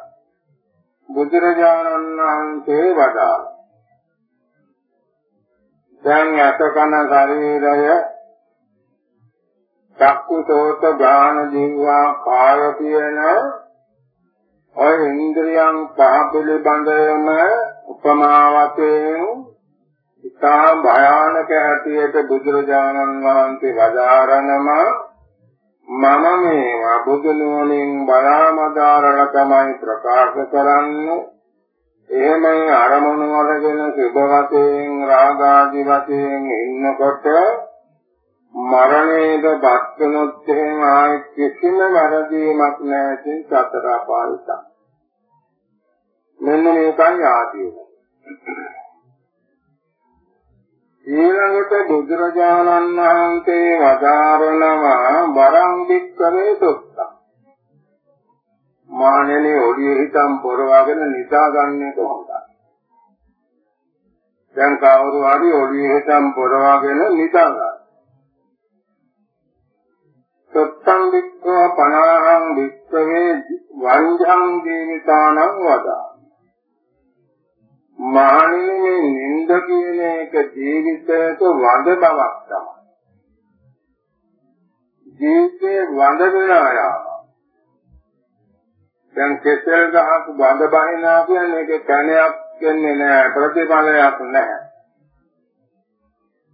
[SPEAKER 1] බුදුරජාණන් වහන්සේ වදාළා. දැන් අතකන ශරීරය චක්කු සෝත ගාන ජීවා කාය කියන ඔය ඉන්ද්‍රියන් පහ පිළිබඳවම උපමාවතෙන් ඉතා භයානක හැටියට බුදුරජාණන් වහන්සේ වදාරනම මම මේවා බුදු නුවණින් බලාමදාරල තමයි ප්‍රකාශ කරන්නේ. එහෙමයි අරමුණු වලගෙන සුභ වශයෙන් රාග ආදී වශයෙන් ඉන්නකොට මරණයද බත්තුනොත් එහෙම ආයි කිසිම වැරදීමක් නැති සතර අපායත මෙන්න මේකයි ආදීන ඊළඟට බුදුරජාණන් වහන්සේ වදාරනවා වරං වික්කමේ දුක්ඛ මානෙනේ ඔඩිය හිතම් පොරවගෙන නිදාගන්නේ කොහොමද? දැන් කවුරු හරි ඔඩිය හිතම් පොරවගෙන නිදාගන්න. සත්තං වික්ඛව පනාහං වික්ඛවේ වංජං ජීවිතානං වදා. මානිනේ නින්ද කියන එක ජීවිතයට වඳ බවක් තමයි. ජීවිතේ වඳ වෙලා යාම. දැන් කෙසෙල් ගහක වඳ බහිනා කියන්නේ ඒක කණයක් කියන්නේ නෑ ප්‍රතිඵලයක් නෑ.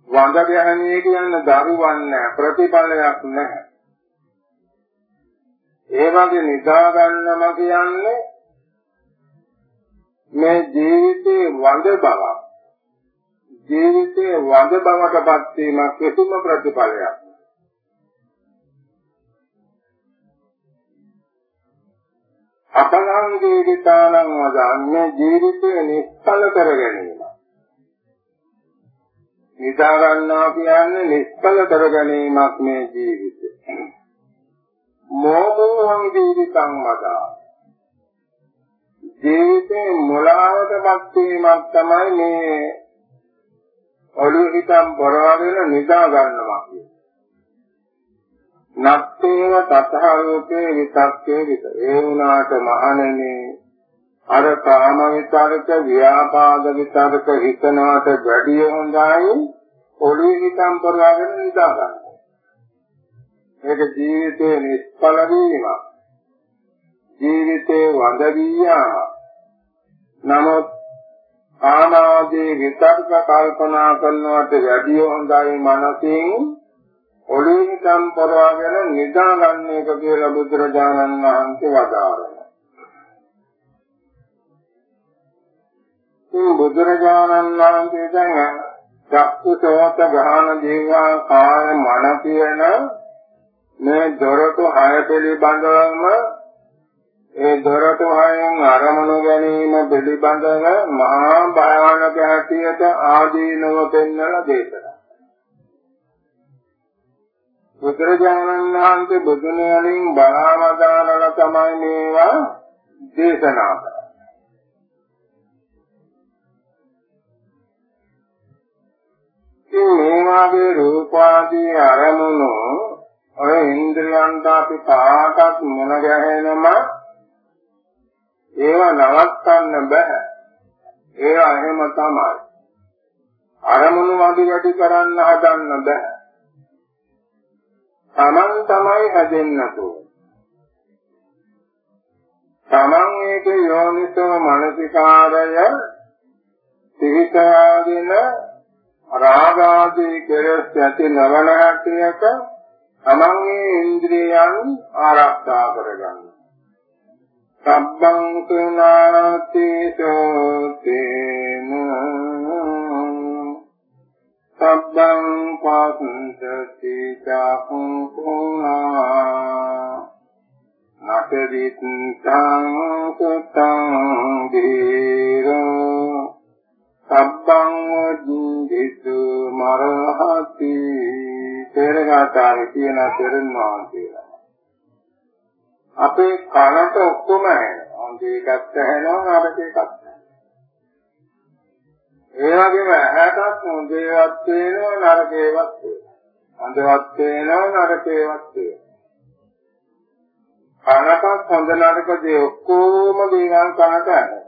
[SPEAKER 1] වඳ ගැහණිය කියන්නේ දරුවන් නෑ ප්‍රතිඵලයක් නෑ. ඒ වගේ නිදා ගන්නම කියන්නේ මේ ජීවිතේ වඳ බවක් ජීවිතේ වඳ බවටපත් වීමක් කිසිම ප්‍රතිඵලයක්. අපලං ජීවිතාලං වදන්නේ ජීවිතේ නිස්සල කර ගැනීම. නිදා ගන්නවා කියන්නේ නිස්සල කර ගැනීමක් මේ ජීවිතේ. මෝමෝහං ජීවිතං මදා ජීවිතේ මුලාවටපත් වීමක් තමයි මේ ඔළුව හිතම් පරවගෙන නිදා ගන්නවා කියන්නේ. නත්තේව තතහරූපේ විතක්කේ විත. ඒ වුණාට මහණෙනි අර කාම විතරක ව්‍යාපාද විතරක හිතනවට වැඩිය හොඳයි ඔළුවේ හිතම් පරවගෙන නිදා ගන්න. මේක ජීවිතේ නිෂ්ඵල වීමක්. ජීවිතේ වඳ වියාමක්. නමුත් ආනාදී විතර්ක කල්පනා කරනවට වැඩිය හොඳයි මනසින් ඔළුවේ සම්පරවගෙන නිදා ගන්න එක කියලා බුදුරජාණන් වහන්සේ වදාරනවා. මේ බුදුරජාණන් වහන්සේ දැන් චක්කුසෝත ගාන දේවා කාය මන කියන මේ දොරටු හය පිළිබඳවම ඒ දොරටු හයෙන් අරමුණු ගැනීම පිළිබඳව මහා භයානක හැටියට ආදීනව පෙන්වලා දේශනා. බුදුරජාණන් වහන්සේ බුදුන් වලින් බලාවදානලා තමයි මේවා දේශනා කරන්නේ. මේ වාගේ රූපාදී අරමුණු ඔය ඉන්ද්‍රයන්ට අපි පාටක් මොන ගැහෙනම ඒව නවත්තන්න බෑ. ඒවා එහෙම තමයි. අරමුණු වැඩි වැඩි කරන්න හදන්න බෑ. Taman තමයි හැදෙන්න තමන් ඒක යෝනිසෝ මනසිකාරය පිහිටාගෙන රාගාදී කෙලෙස් ඇති නවන හැටියට තමන්ගේ ඉන්ද්‍රියයන් ආරක්ෂා කරගන්න. සබ්බං සුනාති සෝතේන සබ්බං පස්සති චක්ඛුනා නතරිත්තං සුතං දීරෝ සබ්බං උද්ධිතු මරහති තේරගතාවේ තියෙන තෙරුන් වහන්සේලා අපේ කනට ඔක්කොම ඇහෙනවා. හොඳේ එකක් ඇහෙනවා නරක එකක් ඇහෙනවා. ඒ වගේම ඇහැටත් හොඳේවත් පේනවා නරකේවත් පේනවා. හොඳවත් පේනවා නරකේවත් පේනවා. කනටත් හොඳ නරක දේ ඔක්කොම දේවල් කනට ඇහෙනවා.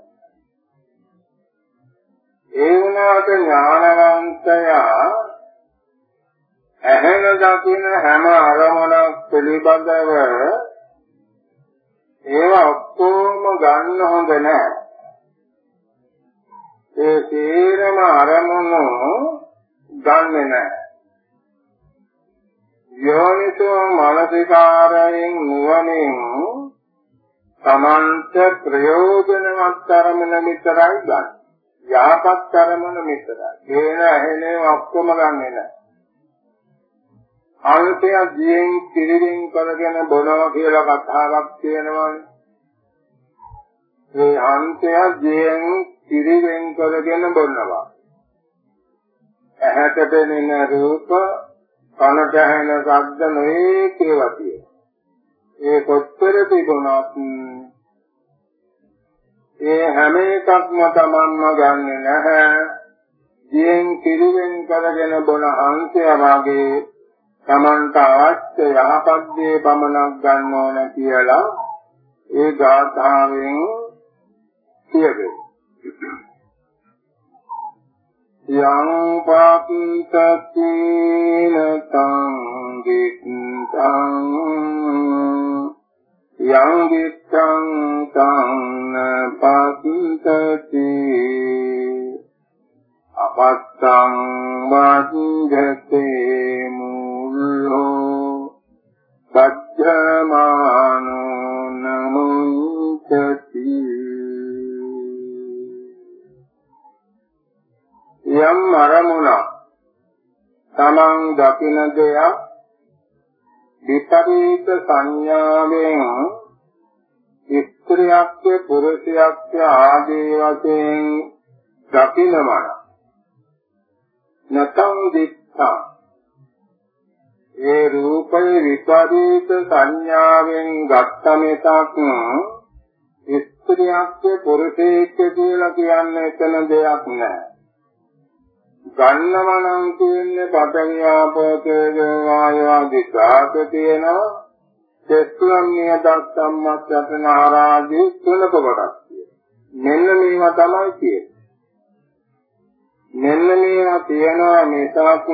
[SPEAKER 1] ඒ වුණාට ඥානවන්තයා ඇහෙන දකින හැම අරමුණක් පිළිබඳව ඒවා ඔක්කොම ගන්න හොඳ නැහැ. ඒ තේරම අරමුණු ගන්නෙ නැහැ. යෝනිසෝ මානසිකාරයෙන් නුවණින් සමන්ත ප්‍රයෝජනවත් අරමුණ විතරයි ගන්න. යහපත් අරමුණ විතරයි. ඒන ඇහෙනේ ඔක්කොම ගන්නෙ නැහැ. අල්පය දියෙන් කිරිවින් කරගෙන බොනවා කියලා කතාවක් තියෙනවානේ. මේ අන්තය දියෙන් කිරිවෙන් කරගෙන බොනවා. ඇහැට පෙනෙන රූප, කනට ඇහෙන ශබ්ද නොඒක ඒවා තියෙනවා. ඒ කොච්චර තිබුණත් ඒ හැම එකක්ම තමන්ම ගන්නෙ නැහැ. දියෙන් කිරිවෙන් කරගෙන බොන අන්තය වගේ තමන්ට අවශ්‍ය යහපත් දේ පමණක් ගන්න ඕන කියලා ඒ ගාථාවෙන් කියවේ. යං පාපිතීන තං විත්තං යං විත්තං තං පාපිතති අපත්තං වාජ්ජතේ මුල්ලෝ සත්‍යමානෝ නමුච්චති යම් අරමුණක් තමන් දකින දෙයක් විපරීත සංඥාවෙන් ස්ත්‍රියක්ය පුරුෂයක්ය ආදී වශයෙන් දකිනවන නතං දිත්තා ඒ රූපේ විපරීත සංඥාවෙන් ගත්ත මෙතක් ස්ත්‍රියක් පුරුෂයෙක් කියලා කියන්නේ එතන දෙයක් නැහැ. ගන්නව නම් කියන්නේ පඨවි ආපෝ තේජෝ වායෝ ආදී ධාත තියෙනවා. දෙස්තුම්නිය දස්සම්මත් යතනාරාදී තුනක කොටස් මෙන්න මේවා තමයි කියන්නේ. මෙන්න මේවා තියනවා මේසක්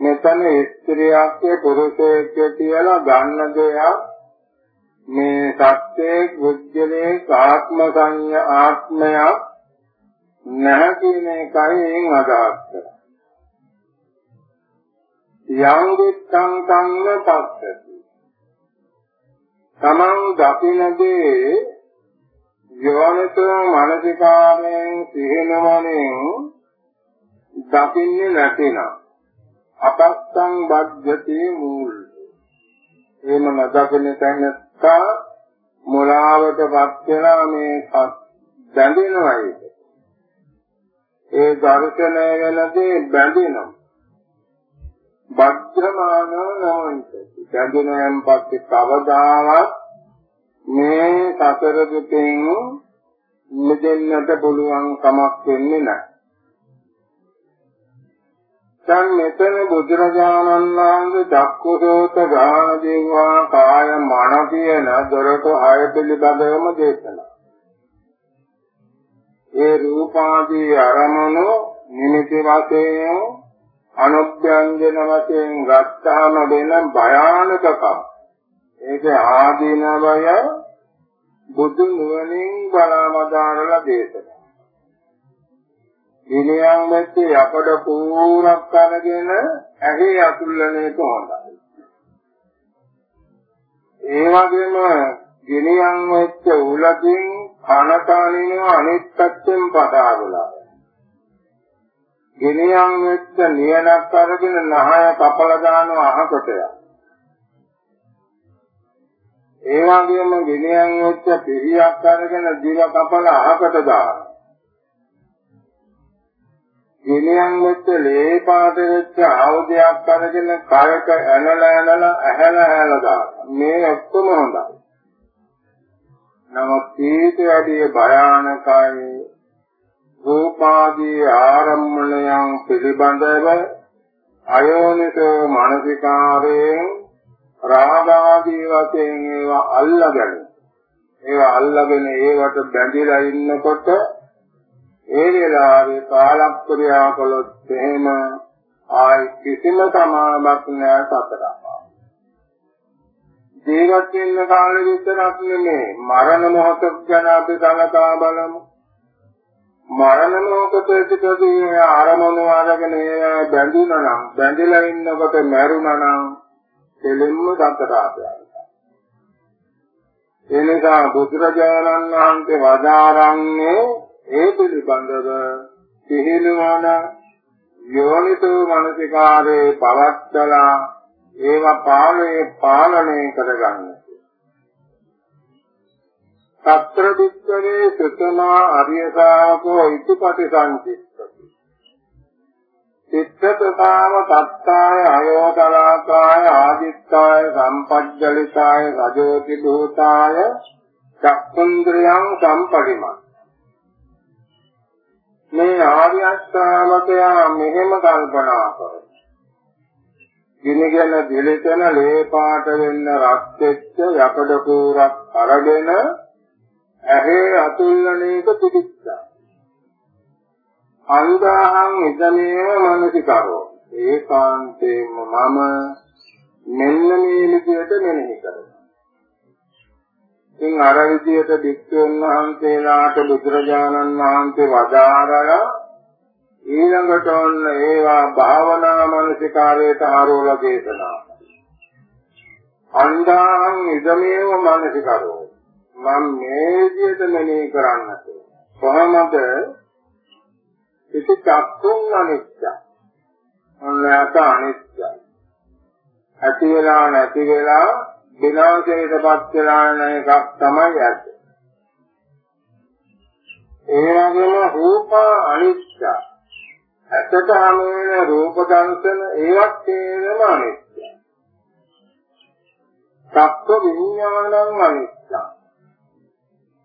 [SPEAKER 1] මෙතන ස්ත්‍රියක් පුරුෂයෙක් කියලා ගන්න දෙයක් මේ සත්‍යයේ බුද්ධලේ ආත්ම සංඥා ආත්මයක් නැහැ කියන එකයි එයින් අදහස් කරන්නේ. යම් දිත්තං සංන පස්සති. තමන් දකින්නේ යෝනිසෝ මානසිකාමයෙන් සිහිනවණෙන් දකින්නේ නැතිනම් අපස්සං බද්ධති මූල්. එහෙම නැදකින තැනත්තා මොලාවටපත් වෙනා මේ බැඳෙනවා ඒක. ඒ දර්ශනය වෙනදී බැඳෙනවා. බද්ධමාන නොවන්ති. බැඳෙනයන් පස්සේ කවදාවත් මේ සතර දුකෙන් මිදෙන්නට පුළුවන් කමක් වෙන්නේ නැහැ. දැන් මෙතන බුදුරජාණන් වහන්සේ චක්කුසෝත ගාන දේවා කාය මන කියන දොරට හය පිළිබඳවම දේශනා. ඒ රූපාදී අරමුණු නිමිති වශයෙන් අනුභ්‍යංජන වශයෙන් ගත්තාම වෙන භයානකකම් ඒක ආදීනවය බුදු නුවණින් බලාමදාරලා දේශනා. විනයන් වෙච්ච යකඩ කූරක් අරගෙන ඇහි අතුල්ලන එක හොඳයි. ඒ වගේම ගිනියන් වෙච්ච උලකින් කනකානිනව අනිත් පැත්තෙන් පදාගලා. ගිනියන් වෙච්ච නියනක් අරගෙන නහය කපලා දානවා අහකට යක්. ඒ වගේම ගිනියන් වෙච්ච පිරියක් අරගෙන දිව කපලා අහකට දානවා. ගෙනියන් වෙච්ච ලේ පාට වෙච්ච ආයුධයක් අරගෙන කයට ඇනලා ඇනලා ඇහැලා ඇහැලා දානවා. මේ ඔක්කොම හොඳයි. නමුත් ඊට වැඩි භයානකයි රූපාදී ආරම්මණයන් පිළිබඳව අයෝනිසෝ මානසිකාරයෙන් රාගාදී වශයෙන් ඒවා අල්ලාගෙන ඒවා අල්ලාගෙන ඒවට බැඳිලා ඉන්නකොට ඒ වෙලාවේ කාලක්‍රියා කළොත් එහෙම ආයි කිසිම සමාවක් නෑ සතරපා. ජීවත් වෙන්න කාලෙ විතරක් නෙමෙයි මරණ මොහොත ගැන අපි සලකා බලමු. මරණ මොහොතේදී ආරමුණු අරගෙන බැඳුනා නම් බැඳිලා ඉන්නකොට මැරුණා නම් දෙලෙන්න සතරාපයයි. එනිසා බුදුරජාණන් වහන්සේ වදාරන්නේ ඒ පිළිබඳව සිහිනුවන යෝනිසෝ මනසිකාරේ පවත්තලා ඒවා පාලේ පාලනය කරගන්න. සත්‍ර දික්කවේ සුතමා අරිය ශාවකෝ ඉතිපටි සංචිත්තති. චිත්තතාව තත්තාය අයෝතලාකාය ආදිත්තාය සම්පජ්ජලිතාය රජෝති භූතාය චක්කුන්ද්‍රයන් සම්පරිමත් මේ ආර්ය අෂ්ටාවකයා මෙහෙම කල්පනා කරනවා. ගිනිගෙන දිලිසෙන ලේ පාට වෙන්න රත් වෙච්ච යකඩ කූරක් අරගෙන ඇහි අතුල්ලණේක පිටිච්චා. අන්දාහං ඉදමේව මනසිකරෝ. ඒකාන්තේම මම මෙන්න මේ විදියට මෙනෙහි කරනවා. ඉතින් අර විදියට භික්ෂුන් වහන්සේලාට බුදුරජාණන් වහන්සේ වදාරලා ඊළඟට ඔන්න ඒවා භාවනා මනසිකාරයට ආරෝල දේශනා. අන්දාහං ඉදමේව මනසිකරෝ. මම මේ විදියට මෙනෙහි කරන්නට. කොහොමද? ඉති චක්කුන් අනිත්‍ය. ඔන්න ඇත අනිත්‍යයි. ඇති වෙලා නැති වෙලා විනාශයටපත් වෙලා යන එකක් තමයි ඇත්ත. ඒ වගේම රූප අනිත්‍ය. ඇත්තට හම වෙන රූප දර්ශන ඒවත් තේරෙම අනිත්‍යයි. සත්ව විඥානං අනිත්‍යයි.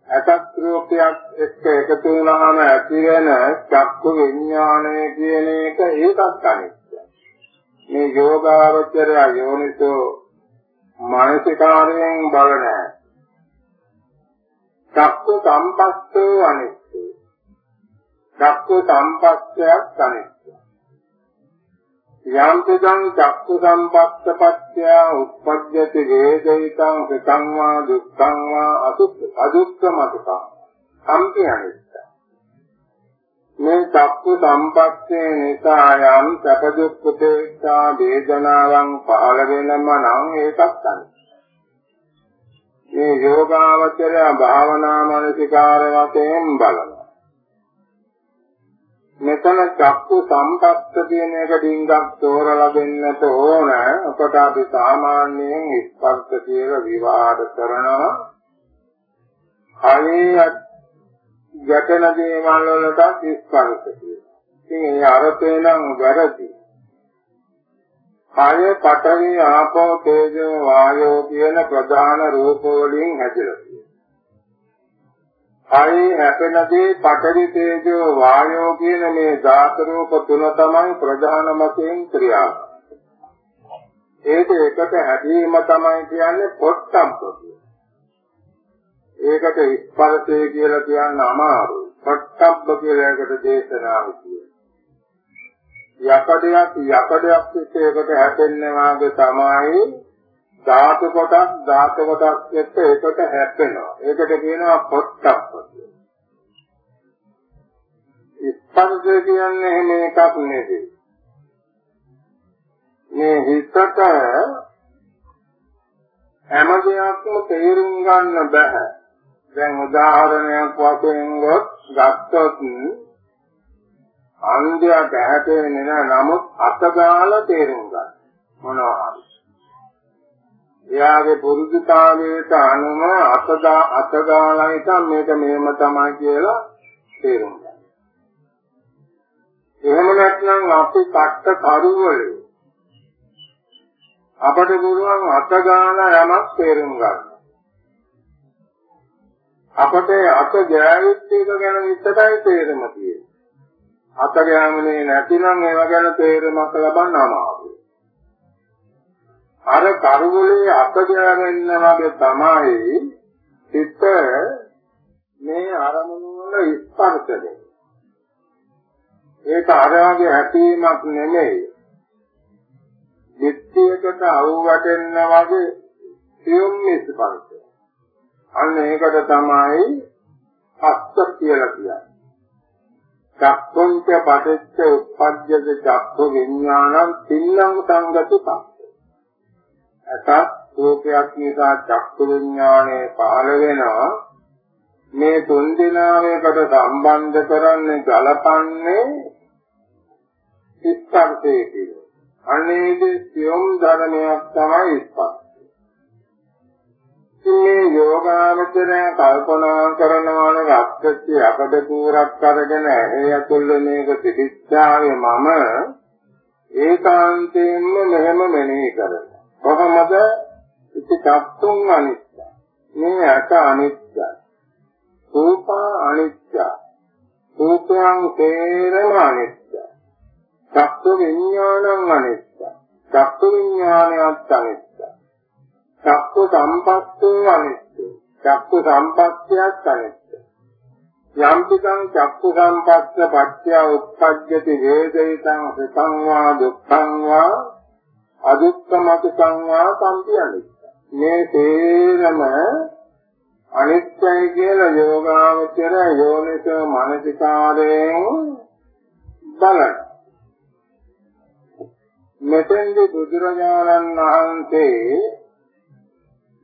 [SPEAKER 1] අසත් රූපයක් එක්ක එකතු වුණාම ඇති වෙන චක්කු විඥානය කියන එක ඒකත් අනිත්‍යයි. මේ යෝගාවචරය යෝනිසෝ මානසිකාරයෙන් බලන චක්කු සම්පස්සෝ අනිත්‍යයි. චක්කු සම්පස්සයක් අනිත්‍යයි. යම් තෙන් චක්කු සම්පස්සපත්‍ය උප්පජ්ජති වේදිතං සතං වා දුක්ඛං වා අදුක්ඛමතුකං සම්පි අනිත්‍යයි. මේ චක්කු සම්පස්සේ නිසා යම් සැප දුක් උපේක්ෂා වේදනාවන් පහළ වෙනම නම් ඒකත් අනිත්‍යයි. මේ යෝගාවචරය භාවනා මානසිකාර වශයෙන් බලනවා. මෙතන චක්කු සම්පස්ස කියන එක ඩිංගක් තෝරලා දෙන්නට ඕන. ඔකට අපි සාමාන්‍යයෙන් ස්පර්ශ කියලා විවාද කරනවා. කයේ ගැටෙන දේවල් වලට ස්පර්ශ කියනවා. ඉතින් ඒ අර්ථය නම් වැරදි. කය පඨවි ආපෝ තේජෝ වායෝ කියන ප්‍රධාන රූප වලින් හැදිලා තියෙනවා. කයි හැපෙනදී පඨවි තේජෝ වායෝ කියන මේ ධාතු රූප තුන තමයි ප්‍රධාන වශයෙන් ක්‍රියාව. ඒක එකට හැදීම තමයි කියන්නේ පොට්ටම්ප ඒකට ස්පර්ශය කියලා කියන්න අමාරුයි. පොට්ටම්ප කියලා එකට දේශනාව කියනවා. යකඩයක් යකඩයක් එක්ක හැපෙන්නේ වාගේ තමයි ධාතු කොටස් ධාතු කොටස් එක්ක එකට හැපෙනවා. ඒකට කියනවා පොට්ටප්ප ස්පර්ශ කියන්නේ එහෙම එකක් නෙවෙයි. මේ හිතට හැම දෙයක්ම තේරුම් ගන්න බෑ. දැන් උදාහරණයක් වශයෙන් ගත්තොත් අන්ධයාට හැටෙන්නේ නැහැ නමුත් අතගාලා තේරුම් ගන්න මොනවා හරි එයාගේ පුරුදුතාවයට අනුව අතදා අතගාලා ඉතින් මේක මෙහෙම තමයි කියලා තේරුම් ගන්න. එහෙම නැත්නම් අපි කට්ට කරුවලේ අපට පුළුවන් අතගාලා යමක් තේරුම් ගන්න. අපට අත ගෑවිත් එක ගැන විතරයි තේරෙම තියෙන්නේ. අත ගෑමනේ නැතිනම් ඒව ගැන තේරුමක් ලබන්න අමාරුයි. අර කරුවලේ අත ගෑවෙන්න වගේ තමයි සිත මේ අරමුණු වල ස්පර්ශ දෙන්නේ. ඒක අර වගේ හැපීමක් නෙමෙයි. දිට්ඨියකට අවුවටෙන්න වගේ සියුම් ස්පර්ශය. අන්න ඒකට තමයි පස්ස කියලා කියන්නේ. චක්කුංච පටිච්ච උප්පජ්ජද චක්ඛු විඥානං තින්නං සංගති පස්ස. අසත් රූපයක් නිසා චක්කු විඥානය පහළ වෙනවා මේ තුන් දෙනාවකට සම්බන්ධ කරන්නේ ගලපන්නේ ස්පර්ශයේ කියලා. අනේක සියොම් ධර්මයක් තමයි ස්පර්ශය. මේ යෝගාවචරය කල්පනා කරනවන රක්කච්චි අපද කූරක් අරගෙන ඒ ඇතුළ මේක පිටිච්චාවේ මම ඒකාන්තයෙන්ම මෙහෙම මෙනෙහි කරනවා. කොහොමද? ඉතිචත්තුන් අනිත්‍ය මේ අට අනිත්‍ය රූප අනිත්‍ය රූපයන් තේරම අනිත්‍ය චක්කු විඥානං අනිත්‍ය චක්කු විඥානයත් අනිත්‍ය චක්කු සම්පස්සෝ අනිත්‍ය චක්කු සම්පස්සයත් අනිත්‍ය යම් පිටං චක්කු සම්පස්ස පත්‍ය උප්පජ්ජති වේදිතං සතං වා දුක්ඛං වා අදුක්කමක සංවා සම්පි අනිත්‍ය. මේ තේරම අනිත්‍යයි කියලා යෝගාවචර යෝනිස මනසිකාරයෙන් බලන. මෙතෙන්දී බුදුරජාණන් වහන්සේ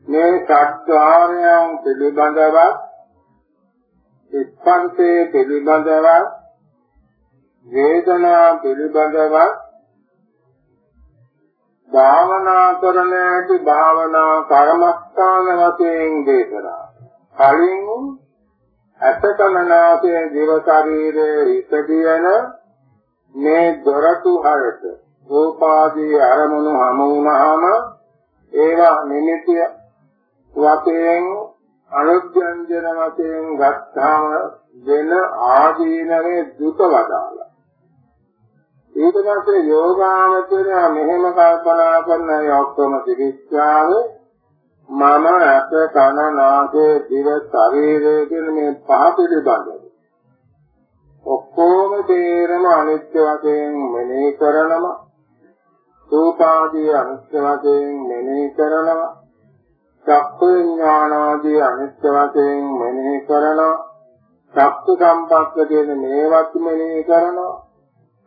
[SPEAKER 1] මේ සත්‍යාරයන් පිළිබඳව ස්පර්ශයේ පිළිබඳව වේදනා පිළිබඳව භාවනා කරන ඇති භාවනා කර්මස්ථාන වශයෙන් දේශනා. කලින් අසකමනාසේ ජීව ශරීරයේ ඉපදින මේ දොරටු හයට රූපාදී අරමුණු හමු වුණාම ඒවා නිමිති වශයෙන් අනුත්‍යංජන වශයෙන් ගත්තාම වෙන ආදීනවේ දුක වදාලා ඊට පස්සේ යෝගාවචරය මෙහෙම කල්පනා කරන අය ඔක්කොම තිරිච්ඡාවේ මම රස කන නාසය දිව ශරීරය කියන මේ පහ පිළිබඳව. ඔක්කොම තේරම අනිත්‍ය වශයෙන් මෙනෙහි කරනවා. රූපාදී අනිත්‍ය වශයෙන් මෙනෙහි කරනවා. චක්කු විඥානාදී අනිත්‍ය වශයෙන් මෙනෙහි කරනවා. චක්කු සම්පස්ස කියන මේවත් මෙනෙහි කරනවා.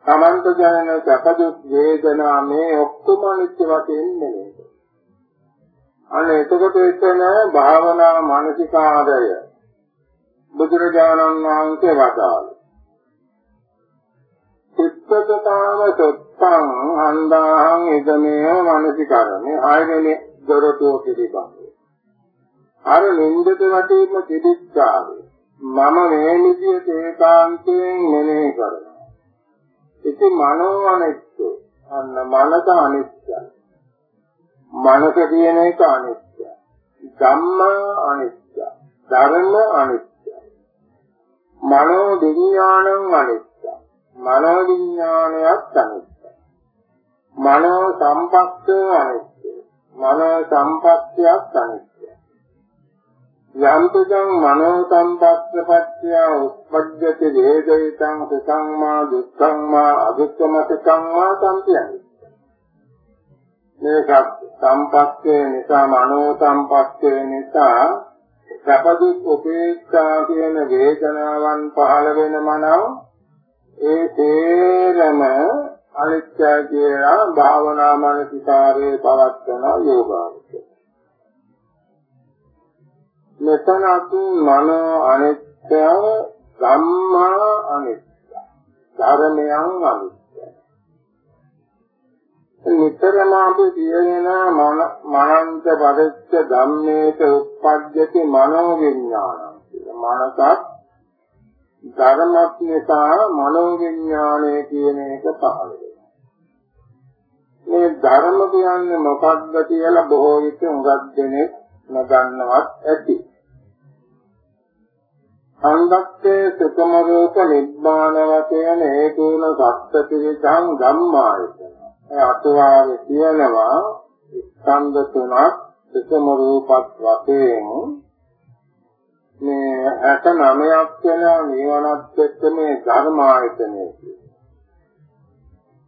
[SPEAKER 1] සමන්ත ජනන සැපදුක් වේදනා මේ ඔක්කොම අනිත්‍ය වශයෙන් මෙනෙහි අනේ එතකොට එතන භාවනා මානසිකාරය බුදුරජාණන් වහන්සේ වදාළේ. චිත්තතාව සොත්තං අන්දාහං ඉදමේ මානසිකාරනේ ආයතනේ දොරටුව පිළිබඳව. අර නින්දට වටේම තිබිච්චාවේ මම මේ විදිහට ඒකාන්තයෙන් මෙනෙහි කරනවා ඉතින් මනෝ අනිත්‍ය අන්න මනස අනිත්‍යයි මනස කියන එක අනිත්‍යයි. ධම්ම අනිත්‍යයි. ධර්ම අනිත්‍යයි. මනෝ විඥානං අනිත්‍යයි. මනෝ විඥානයත් අනිත්‍යයි. මනෝ සම්පස්ස අනිත්‍යයි. මනෝ සම්පස්සයත් අනිත්‍යයි. යම්පදං මනෝ සම්පස්සපත්‍ය උප්පජ්ජති වේදිතං සසංමා දුක්ඛංමා අදුක්ඛමතංමා සම්පයයි. මේක සම්පස්සේ නිසා මනෝ සම්පස්සේ නිසා සැපදුක් උපේක්ෂා කියන වේදනාවන් පහළ වෙන මනෝ ඒ තේරම අනිත්‍ය කියලා භාවනා මනසිකාරයේ පවත්වන යෝගාවචය. මෙතනත් මනෝ අනිත්‍ය ධම්මා අනිත්‍ය ධර්මයන් අනිත්‍ය නිතරම අපි කියන මනන්ත පදච්ච ධම්මේත උප්පජ්ජති මනෝ විඥානං මනසත් ධර්මත් නිසා මනෝ විඥානය කියන එක පහළ මේ ධර්ම කියන්නේ මොකක්ද කියලා බොහෝ විට උඟක් දෙනෙක් නොදන්නවත් ඇති. සංගත්තේ සුකම රූප නිබ්බාන වශයෙන් හේතුන සත්‍ය පිළිසං ධම්මායතන අටුවාවේ කියනවා ස්කන්ධ තුනක් සුසම රූපත් වශයෙන් මේ 69ක් වෙන නිවනත් එක්ක මේ ධර්මායතනය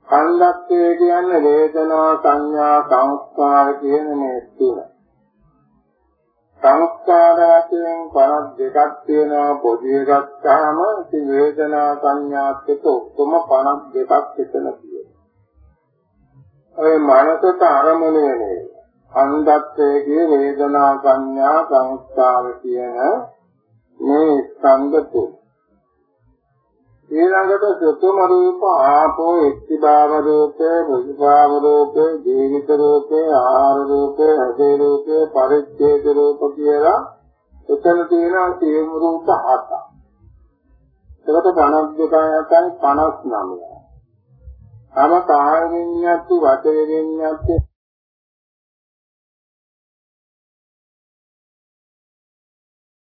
[SPEAKER 1] කන්දත්තේ කියන්නේ වේදනා සංඥා සංස්කාර කියන මේ තුන. සංස්කාර වශයෙන් 52ක් තියෙනවා පොඩි එකක් ගාම ඉතින් වේදනා සංඥාත් එක්ක ඔක්කොම 52ක් එතන තියෙනවා. ඔය මනසට අරමුණ වෙන්නේ අන්දත්තේගේ වේදනා සංඥා සංස්කාර කියන මේ ස්කන්ධ තුන. ඊළඟට සුතුම රූප ආපෝ ඉස්තිභාව රූපේ බුද්ධාව රූපේ ජීවිත රූපේ ආහාර රූපේ හදේ රූපේ පරිච්ඡේද රූප කියලා එතන තියෙන සියුම් රූප හතක්. ඒකට 52යි 59යි. තම කාය විඤ්ඤාති වචේ විඤ්ඤාති